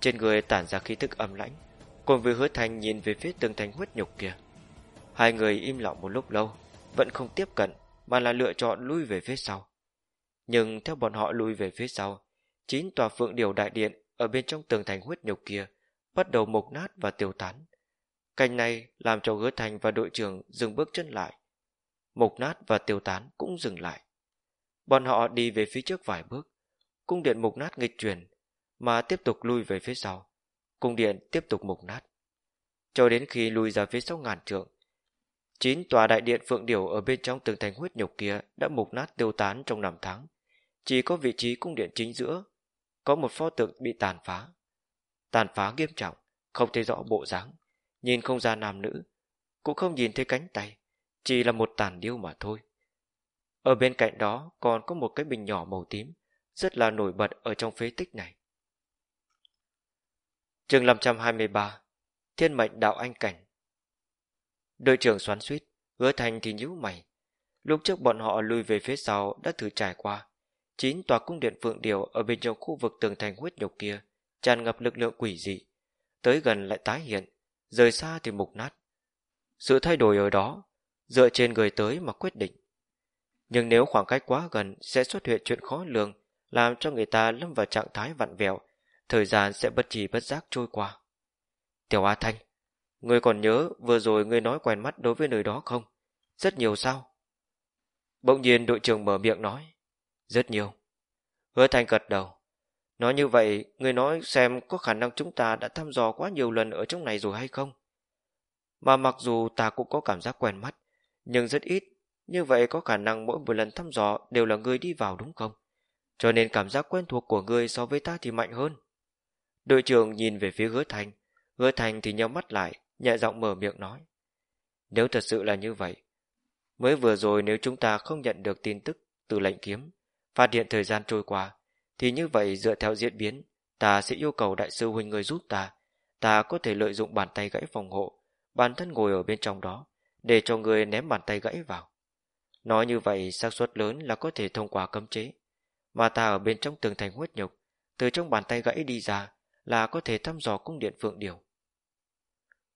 Trên người tản ra khí thức âm lãnh Cùng với hứa thành nhìn về phía tường thành huyết nhục kia. Hai người im lặng một lúc lâu, vẫn không tiếp cận, mà là lựa chọn lui về phía sau. Nhưng theo bọn họ lui về phía sau, chín tòa phượng điều đại điện ở bên trong tường thành huyết nhục kia bắt đầu mục nát và tiêu tán. Cảnh này làm cho hứa thành và đội trưởng dừng bước chân lại. Mục nát và tiêu tán cũng dừng lại. Bọn họ đi về phía trước vài bước, cung điện mục nát nghịch chuyển, mà tiếp tục lui về phía sau. Cung điện tiếp tục mục nát. Cho đến khi lui ra phía sau ngàn trượng, Chín tòa đại điện phượng điểu ở bên trong tường thành huyết nhục kia đã mục nát tiêu tán trong năm tháng. Chỉ có vị trí cung điện chính giữa, có một pho tượng bị tàn phá. Tàn phá nghiêm trọng, không thấy rõ bộ dáng, nhìn không ra nam nữ. cũng không nhìn thấy cánh tay, chỉ là một tàn điêu mà thôi. Ở bên cạnh đó còn có một cái bình nhỏ màu tím, rất là nổi bật ở trong phế tích này. chương 523 Thiên mệnh đạo anh cảnh Đội trưởng xoắn suýt, hứa thành thì nhíu mày. Lúc trước bọn họ lùi về phía sau đã thử trải qua. Chín tòa cung điện phượng điều ở bên trong khu vực tường thành huyết nhục kia tràn ngập lực lượng quỷ dị. Tới gần lại tái hiện, rời xa thì mục nát. Sự thay đổi ở đó, dựa trên người tới mà quyết định. Nhưng nếu khoảng cách quá gần sẽ xuất hiện chuyện khó lường, làm cho người ta lâm vào trạng thái vặn vẹo, thời gian sẽ bất trì bất giác trôi qua. Tiểu A Thanh, người còn nhớ vừa rồi người nói quen mắt đối với nơi đó không? Rất nhiều sao? Bỗng nhiên đội trưởng mở miệng nói. Rất nhiều. Hứa Thanh gật đầu. Nói như vậy, người nói xem có khả năng chúng ta đã thăm dò quá nhiều lần ở trong này rồi hay không? Mà mặc dù ta cũng có cảm giác quen mắt, nhưng rất ít. Như vậy có khả năng mỗi một lần thăm dò đều là người đi vào đúng không? Cho nên cảm giác quen thuộc của người so với ta thì mạnh hơn. Đội trưởng nhìn về phía hứa thành. Hứa thành thì nhau mắt lại, nhẹ giọng mở miệng nói. Nếu thật sự là như vậy, mới vừa rồi nếu chúng ta không nhận được tin tức từ lệnh kiếm, phát hiện thời gian trôi qua, thì như vậy dựa theo diễn biến, ta sẽ yêu cầu đại sư huynh người giúp ta. Ta có thể lợi dụng bàn tay gãy phòng hộ, bản thân ngồi ở bên trong đó, để cho người ném bàn tay gãy vào. Nói như vậy xác suất lớn là có thể thông qua cấm chế. Mà ta ở bên trong tường thành huyết nhục, từ trong bàn tay gãy đi ra là có thể thăm dò cung điện phượng điều.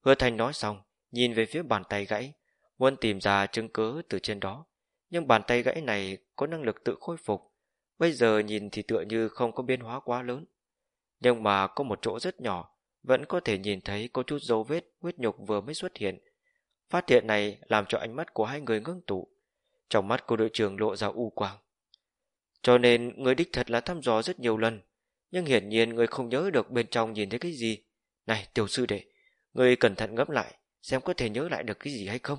Hứa Thành nói xong, nhìn về phía bàn tay gãy, muốn tìm ra chứng cứ từ trên đó. Nhưng bàn tay gãy này có năng lực tự khôi phục, bây giờ nhìn thì tựa như không có biến hóa quá lớn. Nhưng mà có một chỗ rất nhỏ, vẫn có thể nhìn thấy có chút dấu vết huyết nhục vừa mới xuất hiện. Phát hiện này làm cho ánh mắt của hai người ngưng tụ. Trong mắt của đội trưởng lộ ra u quang. Cho nên người đích thật là thăm dò rất nhiều lần, nhưng hiển nhiên người không nhớ được bên trong nhìn thấy cái gì. Này, tiểu sư đệ, người cẩn thận ngẫm lại, xem có thể nhớ lại được cái gì hay không.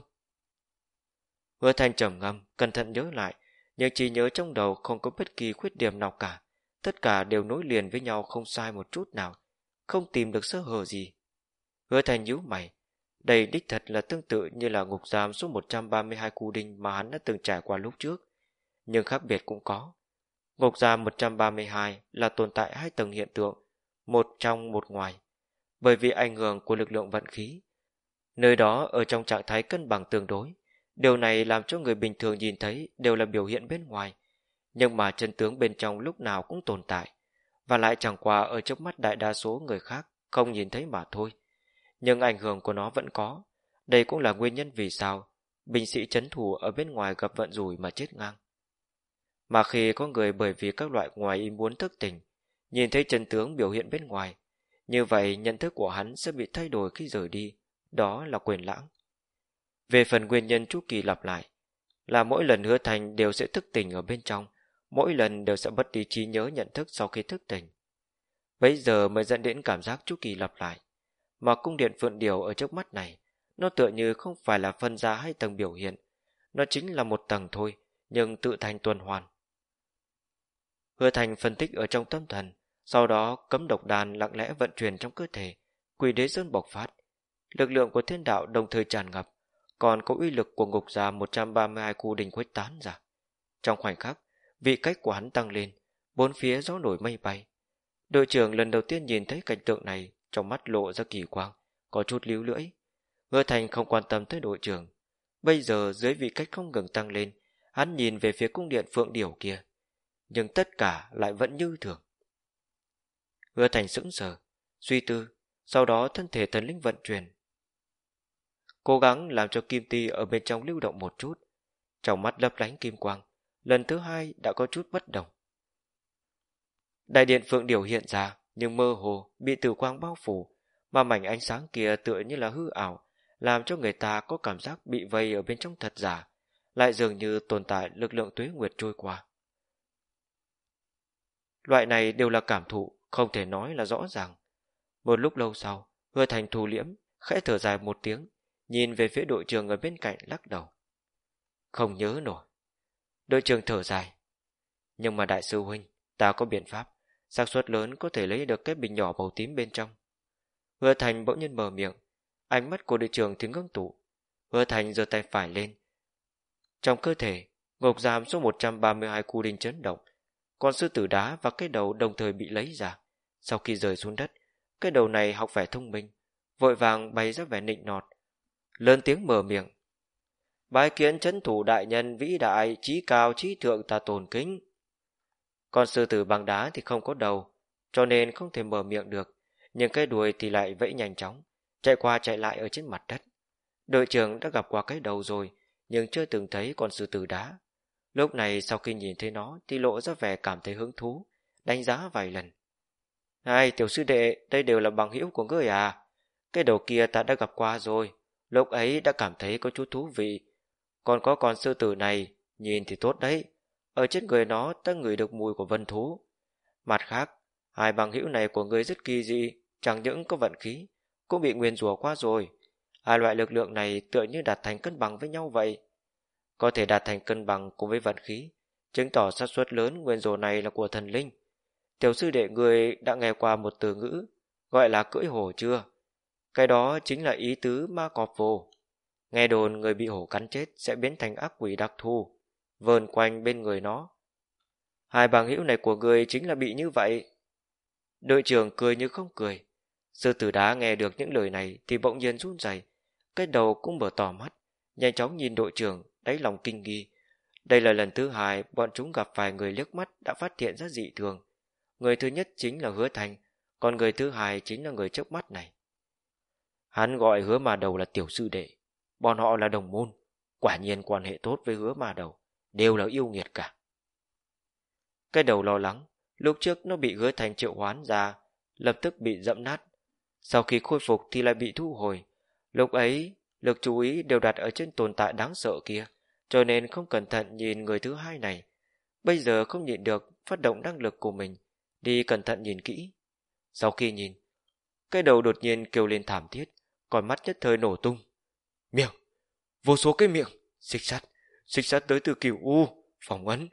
Hứa thanh trầm ngâm, cẩn thận nhớ lại, nhưng chỉ nhớ trong đầu không có bất kỳ khuyết điểm nào cả. Tất cả đều nối liền với nhau không sai một chút nào, không tìm được sơ hở gì. Hứa thành nhíu mày, đây đích thật là tương tự như là ngục giam số 132 cu đinh mà hắn đã từng trải qua lúc trước. Nhưng khác biệt cũng có. Ngục giam 132 là tồn tại hai tầng hiện tượng, một trong một ngoài, bởi vì ảnh hưởng của lực lượng vận khí. Nơi đó ở trong trạng thái cân bằng tương đối, điều này làm cho người bình thường nhìn thấy đều là biểu hiện bên ngoài, nhưng mà chân tướng bên trong lúc nào cũng tồn tại, và lại chẳng qua ở trước mắt đại đa số người khác không nhìn thấy mà thôi. Nhưng ảnh hưởng của nó vẫn có, đây cũng là nguyên nhân vì sao binh sĩ chấn thủ ở bên ngoài gặp vận rủi mà chết ngang. Mà khi có người bởi vì các loại ngoài ý muốn thức tỉnh, nhìn thấy chân tướng biểu hiện bên ngoài, như vậy nhận thức của hắn sẽ bị thay đổi khi rời đi, đó là quyền lãng. Về phần nguyên nhân chu kỳ lặp lại, là mỗi lần hứa thành đều sẽ thức tỉnh ở bên trong, mỗi lần đều sẽ mất đi trí nhớ nhận thức sau khi thức tỉnh. Bây giờ mới dẫn đến cảm giác chu kỳ lặp lại, mà cung điện phượng điều ở trước mắt này, nó tựa như không phải là phân ra hai tầng biểu hiện, nó chính là một tầng thôi, nhưng tự thành tuần hoàn. Hứa Thành phân tích ở trong tâm thần, sau đó cấm độc đàn lặng lẽ vận chuyển trong cơ thể, quỷ đế sơn bộc phát. Lực lượng của thiên đạo đồng thời tràn ngập, còn có uy lực của ngục già 132 khu đình khuếch tán ra. Trong khoảnh khắc, vị cách của hắn tăng lên, bốn phía gió nổi mây bay. Đội trưởng lần đầu tiên nhìn thấy cảnh tượng này, trong mắt lộ ra kỳ quang, có chút líu lưỡi. Hứa Thành không quan tâm tới đội trưởng. Bây giờ dưới vị cách không ngừng tăng lên, hắn nhìn về phía cung điện phượng điểu kia nhưng tất cả lại vẫn như thường. Hứa thành sững sờ, suy tư, sau đó thân thể thần linh vận chuyển. Cố gắng làm cho kim ti ở bên trong lưu động một chút, trong mắt lấp lánh kim quang, lần thứ hai đã có chút bất đồng. Đại điện phượng điều hiện ra, nhưng mơ hồ, bị tử quang bao phủ, mà mảnh ánh sáng kia tựa như là hư ảo, làm cho người ta có cảm giác bị vây ở bên trong thật giả, lại dường như tồn tại lực lượng tuế nguyệt trôi qua. Loại này đều là cảm thụ, không thể nói là rõ ràng. Một lúc lâu sau, hứa thành thù liễm, khẽ thở dài một tiếng, nhìn về phía đội trưởng ở bên cạnh lắc đầu. Không nhớ nổi. Đội trưởng thở dài. Nhưng mà đại sư huynh, ta có biện pháp, xác suất lớn có thể lấy được cái bình nhỏ màu tím bên trong. Hứa thành bỗng nhiên mở miệng, ánh mắt của đội trưởng thì ngưng tụ. Hứa Thành giơ tay phải lên. Trong cơ thể, ngục giam số 132 cu đinh chấn động. Con sư tử đá và cái đầu đồng thời bị lấy ra. Sau khi rời xuống đất, cái đầu này học vẻ thông minh, vội vàng bay ra vẻ nịnh nọt. Lớn tiếng mở miệng. Bái kiến chấn thủ đại nhân vĩ đại, trí cao, trí thượng ta tồn kính. Con sư tử bằng đá thì không có đầu, cho nên không thể mở miệng được, nhưng cái đuôi thì lại vẫy nhanh chóng, chạy qua chạy lại ở trên mặt đất. Đội trưởng đã gặp qua cái đầu rồi, nhưng chưa từng thấy con sư tử đá. Lúc này sau khi nhìn thấy nó thì lộ ra vẻ cảm thấy hứng thú, đánh giá vài lần. Hai tiểu sư đệ, đây đều là bằng hữu của ngươi à? Cái đầu kia ta đã gặp qua rồi, lúc ấy đã cảm thấy có chút thú vị. Còn có con sư tử này, nhìn thì tốt đấy. Ở trên người nó ta ngửi được mùi của vân thú. Mặt khác, hai bằng hữu này của ngươi rất kỳ dị, chẳng những có vận khí, cũng bị nguyên rủa qua rồi. Hai loại lực lượng này tựa như đạt thành cân bằng với nhau vậy. Có thể đạt thành cân bằng cùng với vận khí, chứng tỏ xác suất lớn nguyên rủa này là của thần linh. Tiểu sư đệ người đã nghe qua một từ ngữ, gọi là cưỡi hổ chưa? Cái đó chính là ý tứ ma cọp vô. Nghe đồn người bị hổ cắn chết sẽ biến thành ác quỷ đặc thù, vờn quanh bên người nó. Hai bằng hữu này của người chính là bị như vậy. Đội trưởng cười như không cười. Sư tử đá nghe được những lời này thì bỗng nhiên run rẩy, cái đầu cũng mở tỏ mắt, nhanh chóng nhìn đội trưởng, đáy lòng kinh nghi. Đây là lần thứ hai bọn chúng gặp vài người liếc mắt đã phát hiện ra dị thường. Người thứ nhất chính là hứa thành, còn người thứ hai chính là người trước mắt này. Hắn gọi hứa mà đầu là tiểu sư đệ, bọn họ là đồng môn, quả nhiên quan hệ tốt với hứa mà đầu, đều là yêu nghiệt cả. Cái đầu lo lắng, lúc trước nó bị hứa thành triệu hoán ra, lập tức bị dẫm nát. Sau khi khôi phục thì lại bị thu hồi. Lúc ấy, lực chú ý đều đặt ở trên tồn tại đáng sợ kia, cho nên không cẩn thận nhìn người thứ hai này. Bây giờ không nhịn được phát động năng lực của mình, đi cẩn thận nhìn kỹ. Sau khi nhìn, cái đầu đột nhiên kêu lên thảm thiết, con mắt nhất thời nổ tung. Miệng! Vô số cái miệng! Xích sắt! Xích sắt tới từ cửu U! Phòng ấn!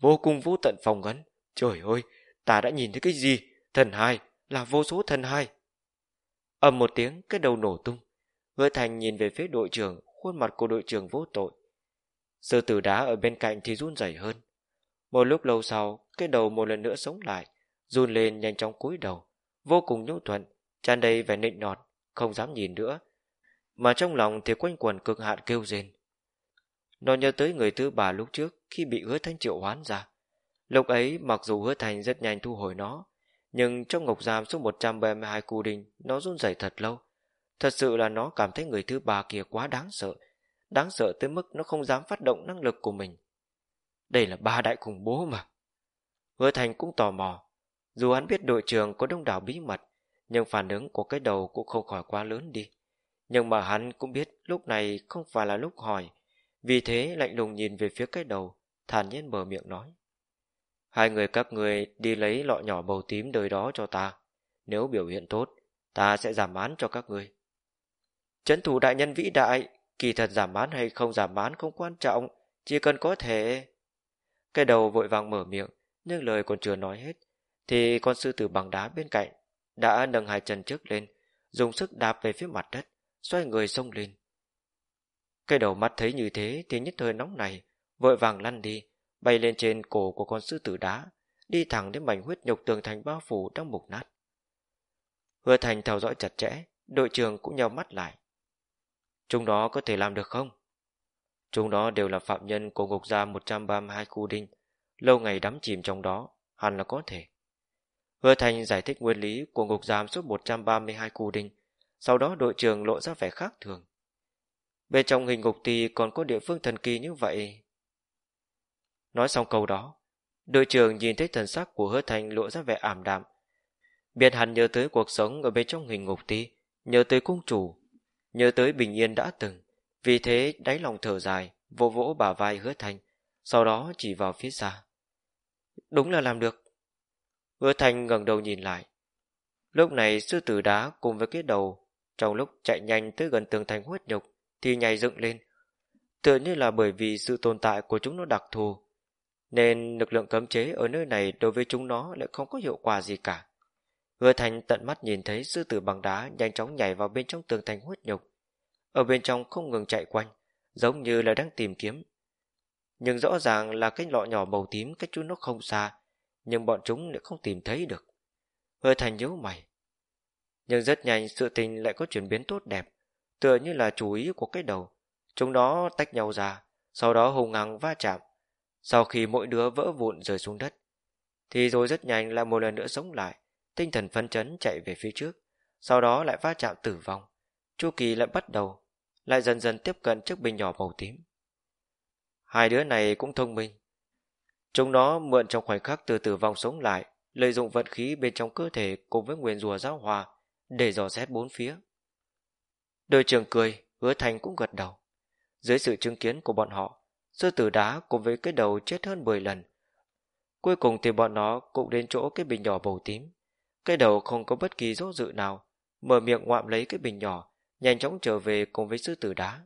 Vô cùng vô tận phòng ấn! Trời ơi! Ta đã nhìn thấy cái gì? Thần hai! Là vô số thần hai! ầm một tiếng, cái đầu nổ tung. Hứa Thành nhìn về phía đội trưởng, khuôn mặt của đội trưởng vô tội. Sư tử đá ở bên cạnh thì run rẩy hơn. Một lúc lâu sau, cái đầu một lần nữa sống lại, run lên nhanh chóng cúi đầu, vô cùng nhu thuận, tràn đầy vẻ nịnh nọt, không dám nhìn nữa. Mà trong lòng thì quanh quần cực hạn kêu rên. Nó nhớ tới người thứ bà lúc trước khi bị hứa thanh triệu hoán ra. Lúc ấy mặc dù hứa thành rất nhanh thu hồi nó, nhưng trong ngục giam số 132 cu đình nó run rẩy thật lâu. Thật sự là nó cảm thấy người thứ ba kia quá đáng sợ, đáng sợ tới mức nó không dám phát động năng lực của mình. Đây là ba đại khủng bố mà. Hứa Thành cũng tò mò. Dù hắn biết đội trưởng có đông đảo bí mật, nhưng phản ứng của cái đầu cũng không khỏi quá lớn đi. Nhưng mà hắn cũng biết lúc này không phải là lúc hỏi, vì thế lạnh lùng nhìn về phía cái đầu, thản nhiên mở miệng nói. Hai người các người đi lấy lọ nhỏ màu tím đời đó cho ta. Nếu biểu hiện tốt, ta sẽ giảm án cho các người. Chấn thủ đại nhân vĩ đại, kỳ thật giảm án hay không giảm án không quan trọng, chỉ cần có thể... Cái đầu vội vàng mở miệng, nhưng lời còn chưa nói hết, thì con sư tử bằng đá bên cạnh đã nâng hai chân trước lên, dùng sức đạp về phía mặt đất, xoay người xông lên. Cái đầu mắt thấy như thế thì nhất thời nóng này, vội vàng lăn đi, bay lên trên cổ của con sư tử đá, đi thẳng đến mảnh huyết nhục tường thành bao phủ đang mục nát. Hứa thành theo dõi chặt chẽ, đội trưởng cũng nhau mắt lại. Chúng đó có thể làm được không? Chúng đó đều là phạm nhân của ngục giam 132 khu đinh, lâu ngày đắm chìm trong đó, hẳn là có thể. Hứa Thành giải thích nguyên lý của ngục giam suốt 132 cù đinh, sau đó đội trưởng lộ ra vẻ khác thường. Bên trong hình ngục thì còn có địa phương thần kỳ như vậy. Nói xong câu đó, đội trưởng nhìn thấy thần sắc của hứa thành lộ ra vẻ ảm đạm. Biết hắn nhớ tới cuộc sống ở bên trong hình ngục ti, nhớ tới cung chủ, nhớ tới bình yên đã từng. Vì thế đáy lòng thở dài, vỗ vỗ bả vai hứa thành, sau đó chỉ vào phía xa. Đúng là làm được. Hứa thành ngẩng đầu nhìn lại. Lúc này sư tử đá cùng với cái đầu, trong lúc chạy nhanh tới gần tường thành huyết nhục, thì nhảy dựng lên. Tựa như là bởi vì sự tồn tại của chúng nó đặc thù, nên lực lượng cấm chế ở nơi này đối với chúng nó lại không có hiệu quả gì cả. Hứa thành tận mắt nhìn thấy sư tử bằng đá nhanh chóng nhảy vào bên trong tường thành huyết nhục. ở bên trong không ngừng chạy quanh, giống như là đang tìm kiếm. Nhưng rõ ràng là cái lọ nhỏ màu tím cách chú nó không xa, nhưng bọn chúng lại không tìm thấy được. hơi thành nhíu mày. Nhưng rất nhanh sự tình lại có chuyển biến tốt đẹp, tựa như là chú ý của cái đầu. Chúng nó tách nhau ra, sau đó hùng hăng va chạm. Sau khi mỗi đứa vỡ vụn rơi xuống đất, thì rồi rất nhanh lại một lần nữa sống lại, tinh thần phấn chấn chạy về phía trước, sau đó lại va chạm tử vong. Chu Kỳ lại bắt đầu, lại dần dần tiếp cận chiếc bình nhỏ màu tím. Hai đứa này cũng thông minh. Chúng nó mượn trong khoảnh khắc từ tử vong sống lại, lợi dụng vận khí bên trong cơ thể cùng với nguyên rùa giáo hòa để dò xét bốn phía. Đội trưởng cười, hứa thành cũng gật đầu. Dưới sự chứng kiến của bọn họ, sư tử đá cùng với cái đầu chết hơn 10 lần. Cuối cùng thì bọn nó cũng đến chỗ cái bình nhỏ màu tím. Cái đầu không có bất kỳ dấu dự nào, mở miệng ngoạm lấy cái bình nhỏ, nhanh chóng trở về cùng với sư tử đá.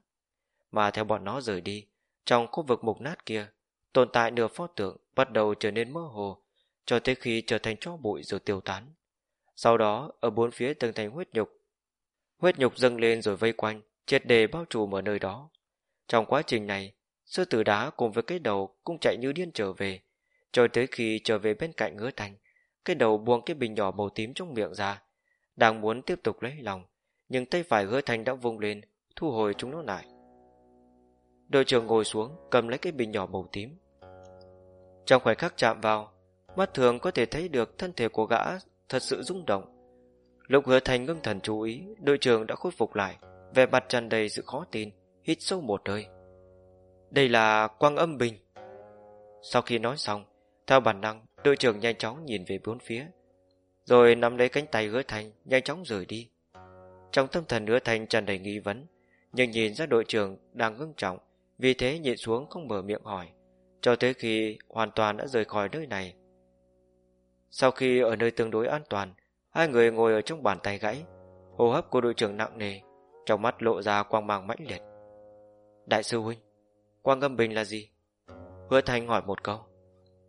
Mà theo bọn nó rời đi, trong khu vực mục nát kia, tồn tại nửa pho tượng bắt đầu trở nên mơ hồ, cho tới khi trở thành cho bụi rồi tiêu tán. Sau đó, ở bốn phía từng thành huyết nhục. Huyết nhục dâng lên rồi vây quanh, triệt đề bao trùm ở nơi đó. Trong quá trình này, sư tử đá cùng với cái đầu cũng chạy như điên trở về, cho tới khi trở về bên cạnh ngứa thành, cái đầu buông cái bình nhỏ màu tím trong miệng ra, đang muốn tiếp tục lấy lòng, nhưng tay phải hứa thành đã vung lên, thu hồi chúng nó lại. Đội trưởng ngồi xuống, cầm lấy cái bình nhỏ màu tím. Trong khoảnh khắc chạm vào, mắt thường có thể thấy được thân thể của gã thật sự rung động. Lúc hứa thành ngưng thần chú ý, đội trưởng đã khôi phục lại, vẻ mặt tràn đầy sự khó tin, hít sâu một hơi. Đây là quang âm bình. Sau khi nói xong, theo bản năng, đội trưởng nhanh chóng nhìn về bốn phía, rồi nắm lấy cánh tay hứa thành, nhanh chóng rời đi. Trong tâm thần hứa thành tràn đầy nghi vấn, nhưng nhìn ra đội trưởng đang ngưng trọng, vì thế nhịn xuống không mở miệng hỏi, cho tới khi hoàn toàn đã rời khỏi nơi này. Sau khi ở nơi tương đối an toàn, hai người ngồi ở trong bàn tay gãy, hô hấp của đội trưởng nặng nề, trong mắt lộ ra quang mang mãnh liệt. Đại sư huynh, quang âm bình là gì? Hứa Thành hỏi một câu.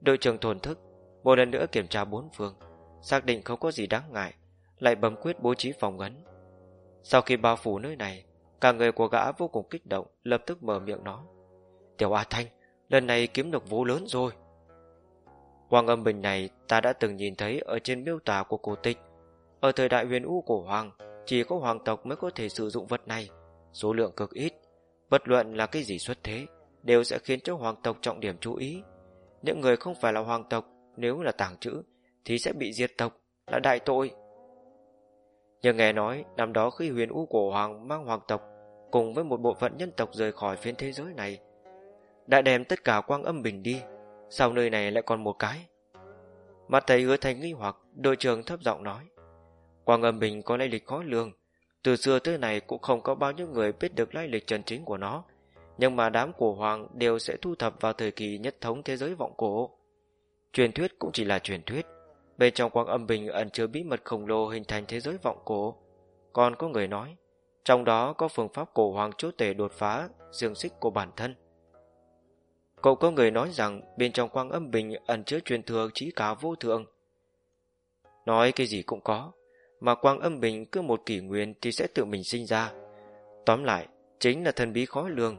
Đội trưởng thổn thức, một lần nữa kiểm tra bốn phương, xác định không có gì đáng ngại, lại bấm quyết bố trí phòng ngấn. Sau khi bao phủ nơi này, cả người của gã vô cùng kích động, lập tức mở miệng nói. Tiểu A Thanh, lần này kiếm được vũ lớn rồi. Quang âm bình này ta đã từng nhìn thấy ở trên miêu tả của cổ tịch. Ở thời đại huyền u của hoàng, chỉ có hoàng tộc mới có thể sử dụng vật này, số lượng cực ít. Bất luận là cái gì xuất thế, đều sẽ khiến cho hoàng tộc trọng điểm chú ý. Những người không phải là hoàng tộc, nếu là tàng trữ, thì sẽ bị diệt tộc, là đại tội. Nhưng nghe nói, năm đó khi huyền u của hoàng mang hoàng tộc, cùng với một bộ phận nhân tộc rời khỏi phiến thế giới này, đã đem tất cả quang âm bình đi, Sao nơi này lại còn một cái? Mặt thấy hứa thành nghi hoặc Đội trưởng thấp giọng nói. Quang âm bình có lai lịch khó lường Từ xưa tới này cũng không có bao nhiêu người biết được lai lịch chân chính của nó Nhưng mà đám cổ hoàng đều sẽ thu thập vào thời kỳ nhất thống thế giới vọng cổ. Truyền thuyết cũng chỉ là truyền thuyết Bên trong quang âm bình ẩn chứa bí mật khổng lồ hình thành thế giới vọng cổ. Còn có người nói Trong đó có phương pháp cổ hoàng chốt tể đột phá Dương xích của bản thân. Cậu có người nói rằng bên trong quang âm bình ẩn chứa truyền thừa trí cao vô thượng. Nói cái gì cũng có, mà quang âm bình cứ một kỷ nguyên thì sẽ tự mình sinh ra. Tóm lại, chính là thần bí khó lường,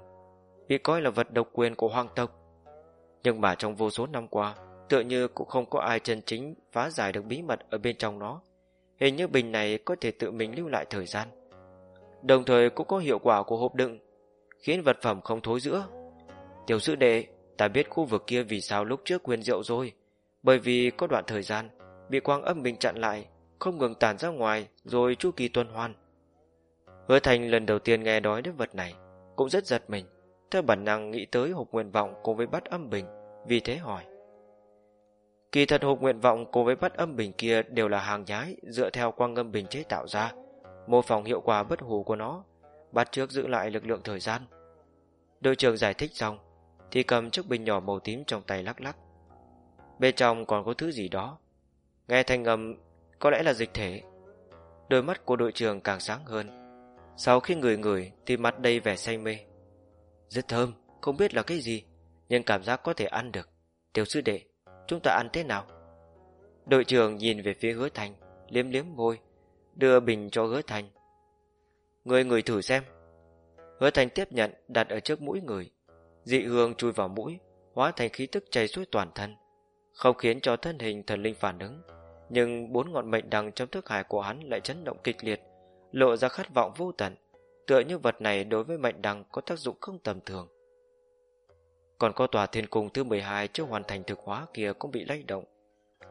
bị coi là vật độc quyền của hoàng tộc. Nhưng mà trong vô số năm qua, tựa như cũng không có ai chân chính phá giải được bí mật ở bên trong nó. Hình như bình này có thể tự mình lưu lại thời gian. Đồng thời cũng có hiệu quả của hộp đựng, khiến vật phẩm không thối giữa. Tiểu sư đệ, Ta biết khu vực kia vì sao lúc trước quyên rượu rồi. Bởi vì có đoạn thời gian, Bị quang âm bình chặn lại, Không ngừng tản ra ngoài, Rồi chu kỳ tuần hoàn. Hứa thành lần đầu tiên nghe nói đến vật này, Cũng rất giật mình. Theo bản năng nghĩ tới hộp nguyện vọng cùng với bắt âm bình, Vì thế hỏi. Kỳ thật hộp nguyện vọng cùng với bắt âm bình kia Đều là hàng nhái Dựa theo quang âm bình chế tạo ra. Mô phỏng hiệu quả bất hủ của nó, Bắt trước giữ lại lực lượng thời gian. Đội trưởng giải thích xong thì cầm chiếc bình nhỏ màu tím trong tay lắc lắc. Bên trong còn có thứ gì đó. Nghe thanh ngầm có lẽ là dịch thể. Đôi mắt của đội trưởng càng sáng hơn. Sau khi người người thì mặt đầy vẻ say mê. Rất thơm, không biết là cái gì, nhưng cảm giác có thể ăn được. Tiểu sư đệ, chúng ta ăn thế nào? Đội trưởng nhìn về phía hứa thành, liếm liếm môi, đưa bình cho hứa thành. Người người thử xem. Hứa thành tiếp nhận đặt ở trước mũi người Dị hương chui vào mũi, Hóa thành khí tức chảy suốt toàn thân, Không khiến cho thân hình thần linh phản ứng. Nhưng bốn ngọn mệnh đằng trong thức hải của hắn Lại chấn động kịch liệt, Lộ ra khát vọng vô tận. Tựa như vật này đối với mệnh đằng có tác dụng không tầm thường. Còn có tòa thiên cung thứ 12 Chưa hoàn thành thực hóa kia cũng bị lay động.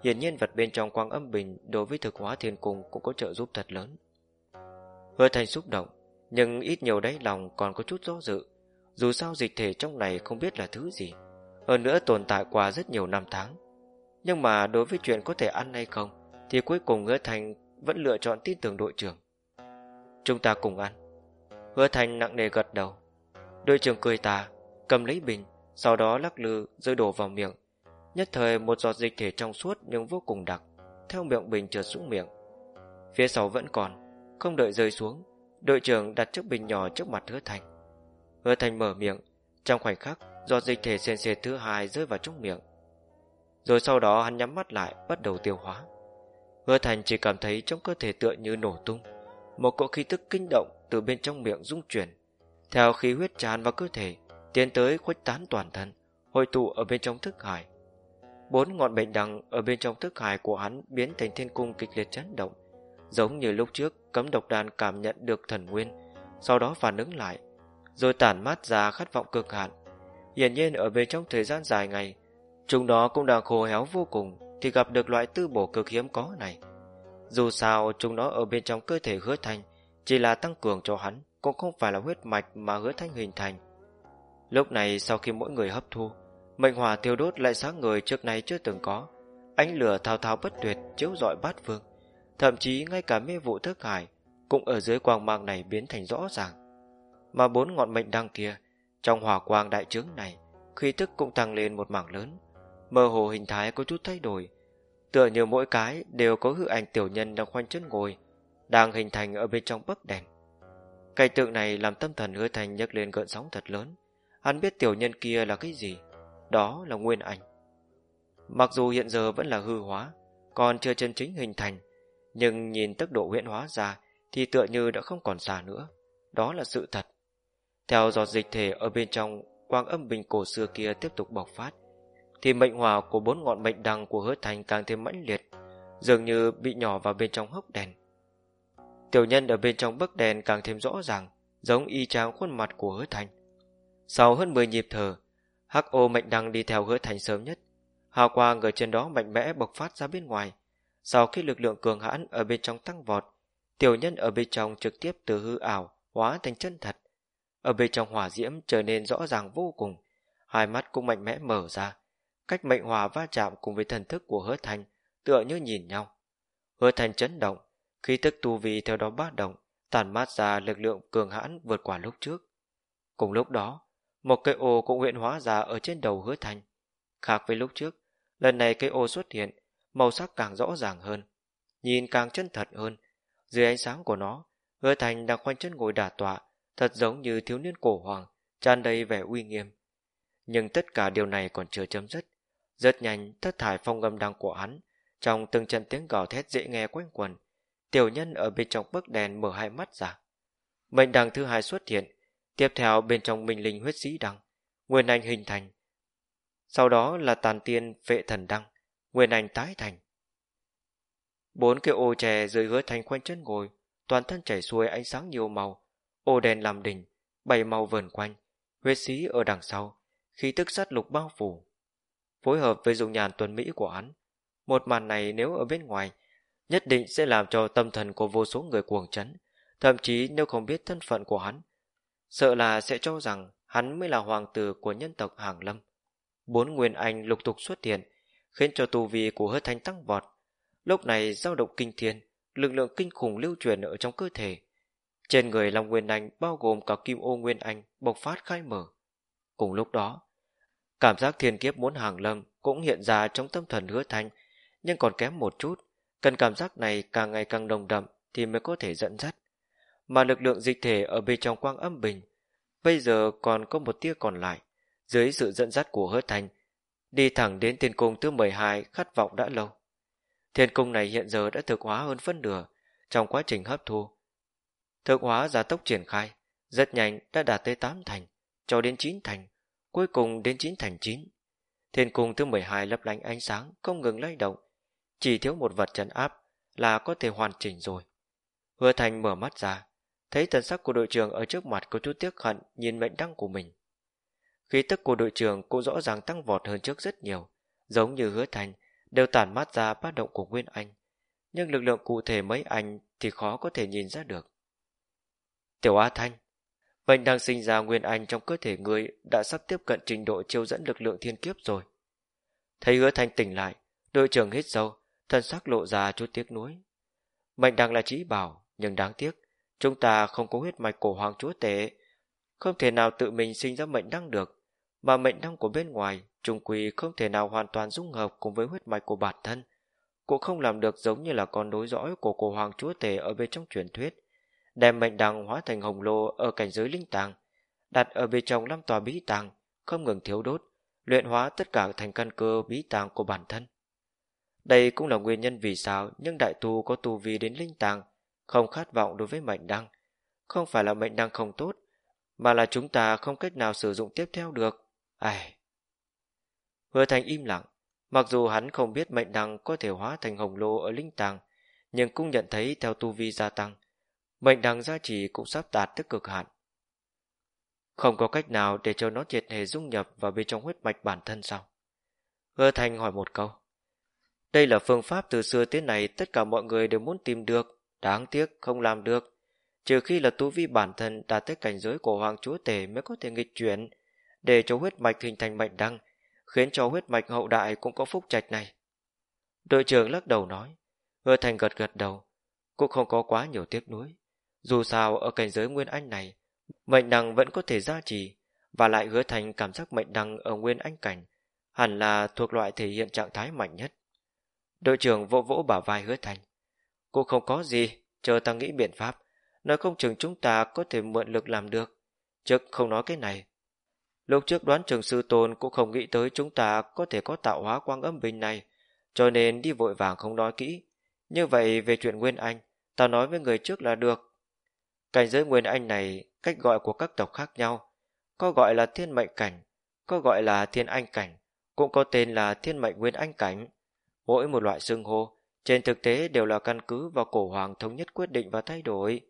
Hiển nhiên vật bên trong quang âm bình Đối với thực hóa thiên cung cũng có trợ giúp thật lớn. Hứa thành xúc động, Nhưng ít nhiều đáy lòng còn có chút do dự. Dù sao dịch thể trong này không biết là thứ gì, Hơn nữa tồn tại qua rất nhiều năm tháng. Nhưng mà đối với chuyện có thể ăn hay không, Thì cuối cùng hứa thành vẫn lựa chọn tin tưởng đội trưởng. Chúng ta cùng ăn. Hứa thành nặng nề gật đầu. Đội trưởng cười tà, Cầm lấy bình, Sau đó lắc lư, rơi đổ vào miệng. Nhất thời một giọt dịch thể trong suốt nhưng vô cùng đặc, Theo miệng bình trượt xuống miệng. Phía sau vẫn còn, Không đợi rơi xuống, Đội trưởng đặt chiếc bình nhỏ trước mặt hứa thành. Hứa thành mở miệng. Trong khoảnh khắc giọt dịch thể sền sệt thứ hai rơi vào trong miệng. Rồi sau đó hắn nhắm mắt lại Bắt đầu tiêu hóa. Hứa thành chỉ cảm thấy trong cơ thể tựa như nổ tung. Một cỗ khí tức kinh động Từ bên trong miệng rung chuyển. Theo khí huyết tràn vào cơ thể Tiến tới khuếch tán toàn thân Hội tụ ở bên trong thức hải. Bốn ngọn bệnh đằng ở bên trong thức hải của hắn biến thành thiên cung kịch liệt chấn động. Giống như lúc trước cấm độc đàn cảm nhận được thần nguyên, sau đó phản ứng lại, rồi tản mát ra khát vọng cực hạn. Hiển nhiên ở bên trong thời gian dài ngày, chúng nó cũng đang khô héo vô cùng thì gặp được loại tư bổ cực hiếm có này. Dù sao chúng nó ở bên trong cơ thể hứa thanh chỉ là tăng cường cho hắn, cũng không phải là huyết mạch mà hứa thanh hình thành. Lúc này sau khi mỗi người hấp thu, Mệnh hỏa thiêu đốt lại sáng người trước nay chưa từng có Ánh lửa thao thao bất tuyệt chiếu rọi bát vương, Thậm chí ngay cả mê vụ thức hải Cũng ở dưới quang mang này biến thành rõ ràng mà bốn ngọn mệnh đăng kia Trong hỏa quang đại trướng này Khí tức cũng tăng lên một mảng lớn Mơ hồ hình thái có chút thay đổi Tựa như mỗi cái đều có hư ảnh tiểu nhân đang khoanh chân ngồi Đang hình thành ở bên trong bấc đèn Cảnh tượng này làm tâm thần hứa thành nhấc lên gợn sóng thật lớn Hắn biết tiểu nhân kia là cái gì đó là nguyên ảnh. Mặc dù hiện giờ vẫn là hư hóa, còn chưa chân chính hình thành, nhưng nhìn tốc độ huyễn hóa ra thì tựa như đã không còn xa nữa. Đó là sự thật. Theo giọt dịch thể ở bên trong quang âm bình cổ xưa kia tiếp tục bộc phát, thì mệnh hòa của bốn ngọn mệnh đằng của hứa thành càng thêm mãnh liệt, dường như bị nhỏ vào bên trong hốc đèn. Tiểu nhân ở bên trong bức đèn càng thêm rõ ràng, giống y chang khuôn mặt của hứa thành. Sau hơn 10 nhịp thở, Hắc ô mệnh đăng đi theo hứa thành sớm nhất. Hào quang ở trên đó mạnh mẽ bộc phát ra bên ngoài. Sau khi lực lượng cường hãn ở bên trong tăng vọt, tiểu nhân ở bên trong trực tiếp từ hư ảo hóa thành chân thật. Ở bên trong hỏa diễm trở nên rõ ràng vô cùng, hai mắt cũng mạnh mẽ mở ra. Cách mệnh hòa va chạm cùng với thần thức của hứa thành tựa như nhìn nhau. Hứa thành chấn động, khi tức tu vi theo đó bát động, tản mát ra lực lượng cường hãn vượt qua lúc trước. Cùng lúc đó, một cây ô cũng huyện hóa ra ở trên đầu hứa thành. Khác với lúc trước, lần này cây ô xuất hiện, màu sắc càng rõ ràng hơn, nhìn càng chân thật hơn. Dưới ánh sáng của nó, hứa thành đang khoanh chân ngồi đả tọa, thật giống như thiếu niên cổ hoàng, tràn đầy vẻ uy nghiêm. Nhưng tất cả điều này còn chưa chấm dứt. Rất nhanh, thất thải phong âm đăng của hắn, trong từng trận tiếng gào thét dễ nghe quanh quần, tiểu nhân ở bên trong bức đèn mở hai mắt ra. Mệnh đằng thứ hai xuất hiện, Tiếp theo bên trong minh linh huyết sĩ đăng, nguyên anh hình thành. Sau đó là tàn tiên vệ thần đăng, nguyên anh tái thành. Bốn cái ô chè dưới hứa thành quanh chân ngồi, toàn thân chảy xuôi ánh sáng nhiều màu, ô đèn làm đỉnh, bảy màu vờn quanh, huyết sĩ ở đằng sau, khí tức sát lục bao phủ. Phối hợp với dùng nhàn tuần Mỹ của hắn, một màn này nếu ở bên ngoài, nhất định sẽ làm cho tâm thần của vô số người cuồng chấn, thậm chí nếu không biết thân phận của hắn, sợ là sẽ cho rằng hắn mới là hoàng tử của nhân tộc Hàng Lâm. Bốn nguyên anh lục tục xuất hiện, khiến cho tu vi của hứa thanh tăng vọt. Lúc này dao động kinh thiên, lực lượng kinh khủng lưu truyền ở trong cơ thể. Trên người Long Nguyên Anh bao gồm cả Kim Ô Nguyên Anh bộc phát khai mở. Cùng lúc đó, cảm giác thiên kiếp muốn hàng lâm cũng hiện ra trong tâm thần hứa thanh, nhưng còn kém một chút. Cần cảm giác này càng ngày càng đồng đậm thì mới có thể dẫn dắt mà lực lượng dịch thể ở bên trong quang âm bình bây giờ còn có một tia còn lại dưới sự dẫn dắt của hứa thành đi thẳng đến thiên cung thứ 12 khát vọng đã lâu thiên cung này hiện giờ đã thực hóa hơn phân nửa trong quá trình hấp thu thực hóa gia tốc triển khai Rất nhanh đã đạt tới 8 thành, cho đến 9 thành, cuối cùng đến 9 thành 9. Thiên cung thứ 12 lấp lánh ánh sáng, không ngừng lay động. Chỉ thiếu một vật trấn áp là có thể hoàn chỉnh rồi. Hứa Thành mở mắt ra, thấy thần sắc của đội trưởng ở trước mặt có chút tiếc hận nhìn mệnh đăng của mình. Khí tức của đội trưởng cũng rõ ràng tăng vọt hơn trước rất nhiều, giống như hứa thành, đều tản mát ra bát động của Nguyên Anh. Nhưng lực lượng cụ thể mấy anh thì khó có thể nhìn ra được. Tiểu A Thanh Bệnh đang sinh ra Nguyên Anh trong cơ thể người đã sắp tiếp cận trình độ chiêu dẫn lực lượng thiên kiếp rồi. Thấy hứa thanh tỉnh lại, đội trưởng hít sâu, thân sắc lộ ra chút tiếc nuối. Mệnh đang là trí bảo, nhưng đáng tiếc, chúng ta không có huyết mạch của Hoàng Chúa Tể, không thể nào tự mình sinh ra mệnh đăng được, mà mệnh đăng của bên ngoài trung quy không thể nào hoàn toàn dung hợp cùng với huyết mạch của bản thân, cũng không làm được giống như là con đối dõi của cổ Hoàng Chúa Tể ở bên trong truyền thuyết, đem mệnh đăng hóa thành hồng lô ở cảnh giới linh tàng, đặt ở bên trong năm tòa bí tàng, không ngừng thiếu đốt, luyện hóa tất cả thành căn cơ bí tàng của bản thân. Đây cũng là nguyên nhân vì sao những đại tu có tu vi đến linh tàng không khát vọng đối với mệnh đăng. Không phải là mệnh đăng không tốt, mà là chúng ta không cách nào sử dụng tiếp theo được. Ai... Hứa Thành im lặng, mặc dù hắn không biết mệnh đăng có thể hóa thành hồng lô ở linh tàng, nhưng cũng nhận thấy theo tu vi gia tăng, mệnh đằng gia trì cũng sắp đạt tới cực hạn. Không có cách nào để cho nó triệt hề dung nhập vào bên trong huyết mạch bản thân sao? Gơ Thành hỏi một câu. Đây là phương pháp từ xưa tới nay tất cả mọi người đều muốn tìm được, đáng tiếc không làm được. Trừ khi là tu vi bản thân đạt tới cảnh giới của Hoàng Chúa Tể mới có thể nghịch chuyển, để cho huyết mạch hình thành mệnh đăng, khiến cho huyết mạch hậu đại cũng có phúc trạch này. Đội trưởng lắc đầu nói, hứa thành gật gật đầu, cũng không có quá nhiều tiếc nuối. Dù sao ở cảnh giới Nguyên Anh này, mệnh đăng vẫn có thể gia trì, và lại hứa thành cảm giác mệnh đăng ở Nguyên Anh cảnh, hẳn là thuộc loại thể hiện trạng thái mạnh nhất. Đội trưởng vỗ vỗ bả vai hứa thành. Cô không có gì, chờ ta nghĩ biện pháp. Nói không chừng chúng ta có thể mượn lực làm được. Trước không nói cái này. Lúc trước đoán trường sư tôn cũng không nghĩ tới chúng ta có thể có tạo hóa quang âm bình này, cho nên đi vội vàng không nói kỹ. Như vậy về chuyện Nguyên Anh, ta nói với người trước là được. Cảnh giới Nguyên Anh này, cách gọi của các tộc khác nhau. Có gọi là thiên mệnh cảnh, có gọi là thiên anh cảnh, cũng có tên là thiên mệnh Nguyên Anh cảnh. Mỗi một loại xưng hô, trên thực tế đều là căn cứ vào cổ hoàng thống nhất quyết định và thay đổi.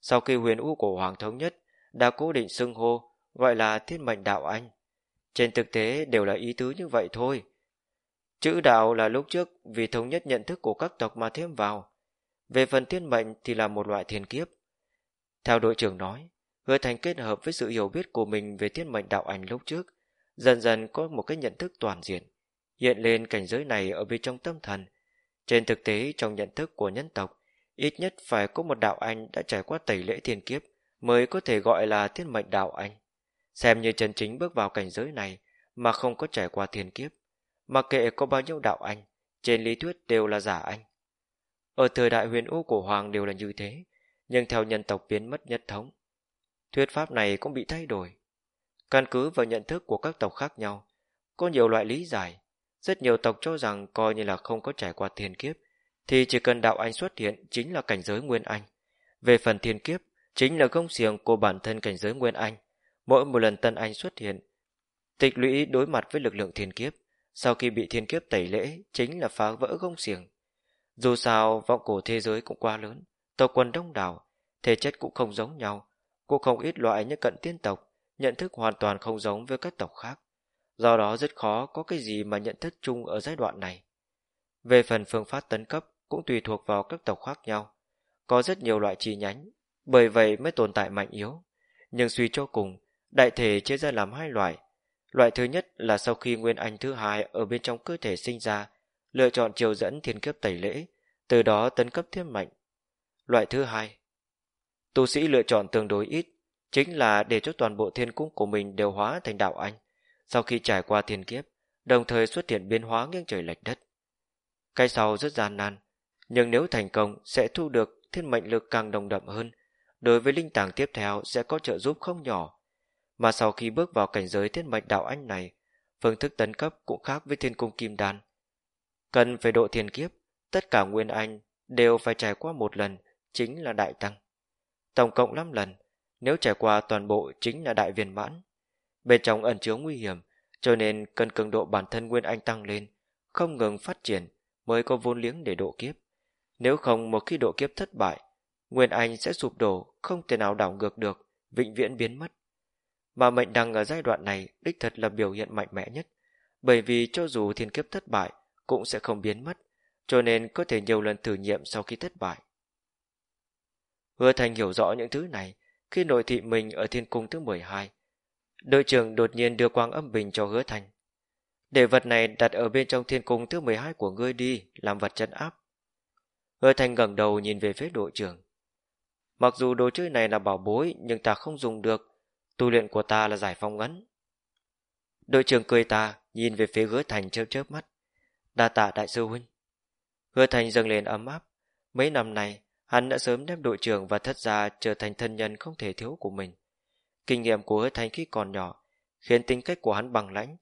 Sau khi huyền u cổ hoàng thống nhất đã cố định xưng hô, gọi là thiên mệnh đạo anh. Trên thực tế đều là ý tứ như vậy thôi. Chữ đạo là lúc trước vì thống nhất nhận thức của các tộc mà thêm vào. Về phần thiên mệnh thì là một loại thiên kiếp. Theo đội trưởng nói, hứa thành kết hợp với sự hiểu biết của mình về thiên mệnh đạo ảnh lúc trước, dần dần có một cái nhận thức toàn diện, hiện lên cảnh giới này ở bên trong tâm thần. Trên thực tế trong nhận thức của nhân tộc, ít nhất phải có một đạo anh đã trải qua tẩy lễ thiên kiếp mới có thể gọi là thiên mệnh đạo anh. Xem như chân chính bước vào cảnh giới này mà không có trải qua thiên kiếp. Mặc kệ có bao nhiêu đạo anh, trên lý thuyết đều là giả anh. Ở thời đại huyền u của Hoàng đều là như thế, nhưng theo nhân tộc biến mất nhất thống. Thuyết pháp này cũng bị thay đổi. Căn cứ vào nhận thức của các tộc khác nhau, có nhiều loại lý giải. Rất nhiều tộc cho rằng coi như là không có trải qua thiên kiếp, thì chỉ cần đạo anh xuất hiện chính là cảnh giới nguyên anh. Về phần thiên kiếp, chính là công xiềng của bản thân cảnh giới nguyên anh. Mỗi một lần tân anh xuất hiện, tịch lũy đối mặt với lực lượng thiên kiếp, sau khi bị thiên kiếp tẩy lễ chính là phá vỡ gông xiềng. Dù sao, vọng cổ thế giới cũng quá lớn, tộc quần đông đảo, thể chất cũng không giống nhau, cũng không ít loại như cận tiên tộc, nhận thức hoàn toàn không giống với các tộc khác. Do đó rất khó có cái gì mà nhận thức chung ở giai đoạn này. Về phần phương pháp tấn cấp cũng tùy thuộc vào các tộc khác nhau. Có rất nhiều loại chi nhánh, bởi vậy mới tồn tại mạnh yếu. Nhưng suy cho cùng, đại thể chia ra làm hai loại. Loại thứ nhất là sau khi nguyên anh thứ hai ở bên trong cơ thể sinh ra, lựa chọn chiều dẫn thiên kiếp tẩy lễ, từ đó tấn cấp thiên mạnh. Loại thứ hai, tu sĩ lựa chọn tương đối ít, chính là để cho toàn bộ thiên cung của mình đều hóa thành đạo anh. Sau khi trải qua thiên kiếp, đồng thời xuất hiện biến hóa nghiêng trời lệch đất. Cái sau rất gian nan, nhưng nếu thành công sẽ thu được thiên mệnh lực càng đồng đậm hơn, đối với linh tàng tiếp theo sẽ có trợ giúp không nhỏ. Mà sau khi bước vào cảnh giới thiên mệnh đạo anh này, phương thức tấn cấp cũng khác với thiên cung kim đan. Cần phải độ thiên kiếp, tất cả nguyên anh đều phải trải qua một lần, chính là đại tăng. Tổng cộng 5 lần, Nếu trải qua toàn bộ chính là đại viên mãn. Bên trong ẩn chứa nguy hiểm, cho nên cần cường độ bản thân Nguyên Anh tăng lên, không ngừng phát triển mới có vốn liếng để độ kiếp. Nếu không một khi độ kiếp thất bại, Nguyên Anh sẽ sụp đổ, không thể nào đảo ngược được, vĩnh viễn biến mất. Mà mệnh đăng ở giai đoạn này đích thật là biểu hiện mạnh mẽ nhất, bởi vì cho dù thiên kiếp thất bại cũng sẽ không biến mất, cho nên có thể nhiều lần thử nghiệm sau khi thất bại. Hứa Thành hiểu rõ những thứ này khi nội thị mình ở thiên cung thứ 12. Đội trưởng đột nhiên đưa quang âm bình cho hứa Thành. Để vật này đặt ở bên trong thiên cung thứ 12 của ngươi đi, làm vật chân áp. Hứa Thành ngẩng đầu nhìn về phía đội trưởng. Mặc dù đồ chơi này là bảo bối, nhưng ta không dùng được. Tu luyện của ta là giải phong ấn. Đội trưởng cười ta, nhìn về phía hứa Thành chớp chớp mắt. Đa tạ đại sư huynh. Hứa Thành dâng lên ấm áp. Mấy năm này, hắn đã sớm đem đội trưởng và thất gia trở thành thân nhân không thể thiếu của mình. Kinh nghiệm của hứa Thành khi còn nhỏ, khiến tính cách của hắn bằng lãnh,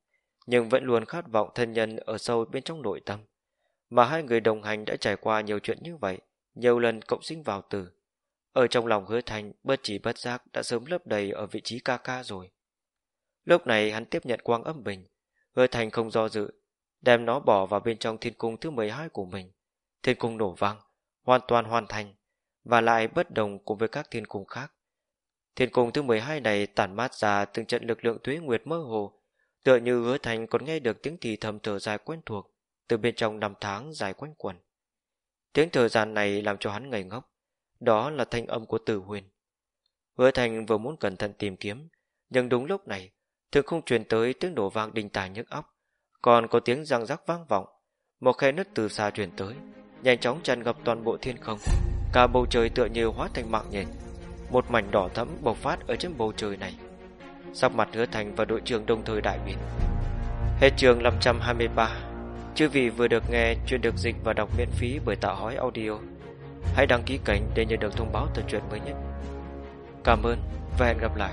nhưng vẫn luôn khát vọng thân nhân ở sâu bên trong nội tâm. Mà hai người đồng hành đã trải qua nhiều chuyện như vậy, nhiều lần cộng sinh vào từ. Ở trong lòng hứa thành, bất chỉ bất giác đã sớm lấp đầy ở vị trí ca ca rồi. Lúc này hắn tiếp nhận quang âm bình, hứa thành không do dự, đem nó bỏ vào bên trong thiên cung thứ 12 của mình. Thiên cung nổ vang, hoàn toàn hoàn thành, và lại bất đồng cùng với các thiên cung khác. Thiên cung thứ 12 này tản mát ra từng trận lực lượng tuế nguyệt mơ hồ, tựa như hứa thành còn nghe được tiếng thì thầm thở dài quen thuộc từ bên trong năm tháng dài quanh quẩn. Tiếng thở dài này làm cho hắn ngây ngốc, đó là thanh âm của Tử Huyền. Hứa Thành vừa muốn cẩn thận tìm kiếm, nhưng đúng lúc này, thường không truyền tới tiếng đổ vang đình tài nhức óc, còn có tiếng răng rắc vang vọng, một khe nứt từ xa truyền tới, nhanh chóng tràn ngập toàn bộ thiên không, cả bầu trời tựa như hóa thành mạng nhện, một mảnh đỏ thẫm bộc phát ở trên bầu trời này. Sắc mặt Hứa Thành và đội trưởng đồng thời đại biến. Hết trường 523 Chư vị vừa được nghe chuyện được dịch và đọc miễn phí bởi Tạo Hói Audio. Hãy đăng ký kênh để nhận được thông báo từ chuyện mới nhất. Cảm ơn và hẹn gặp lại.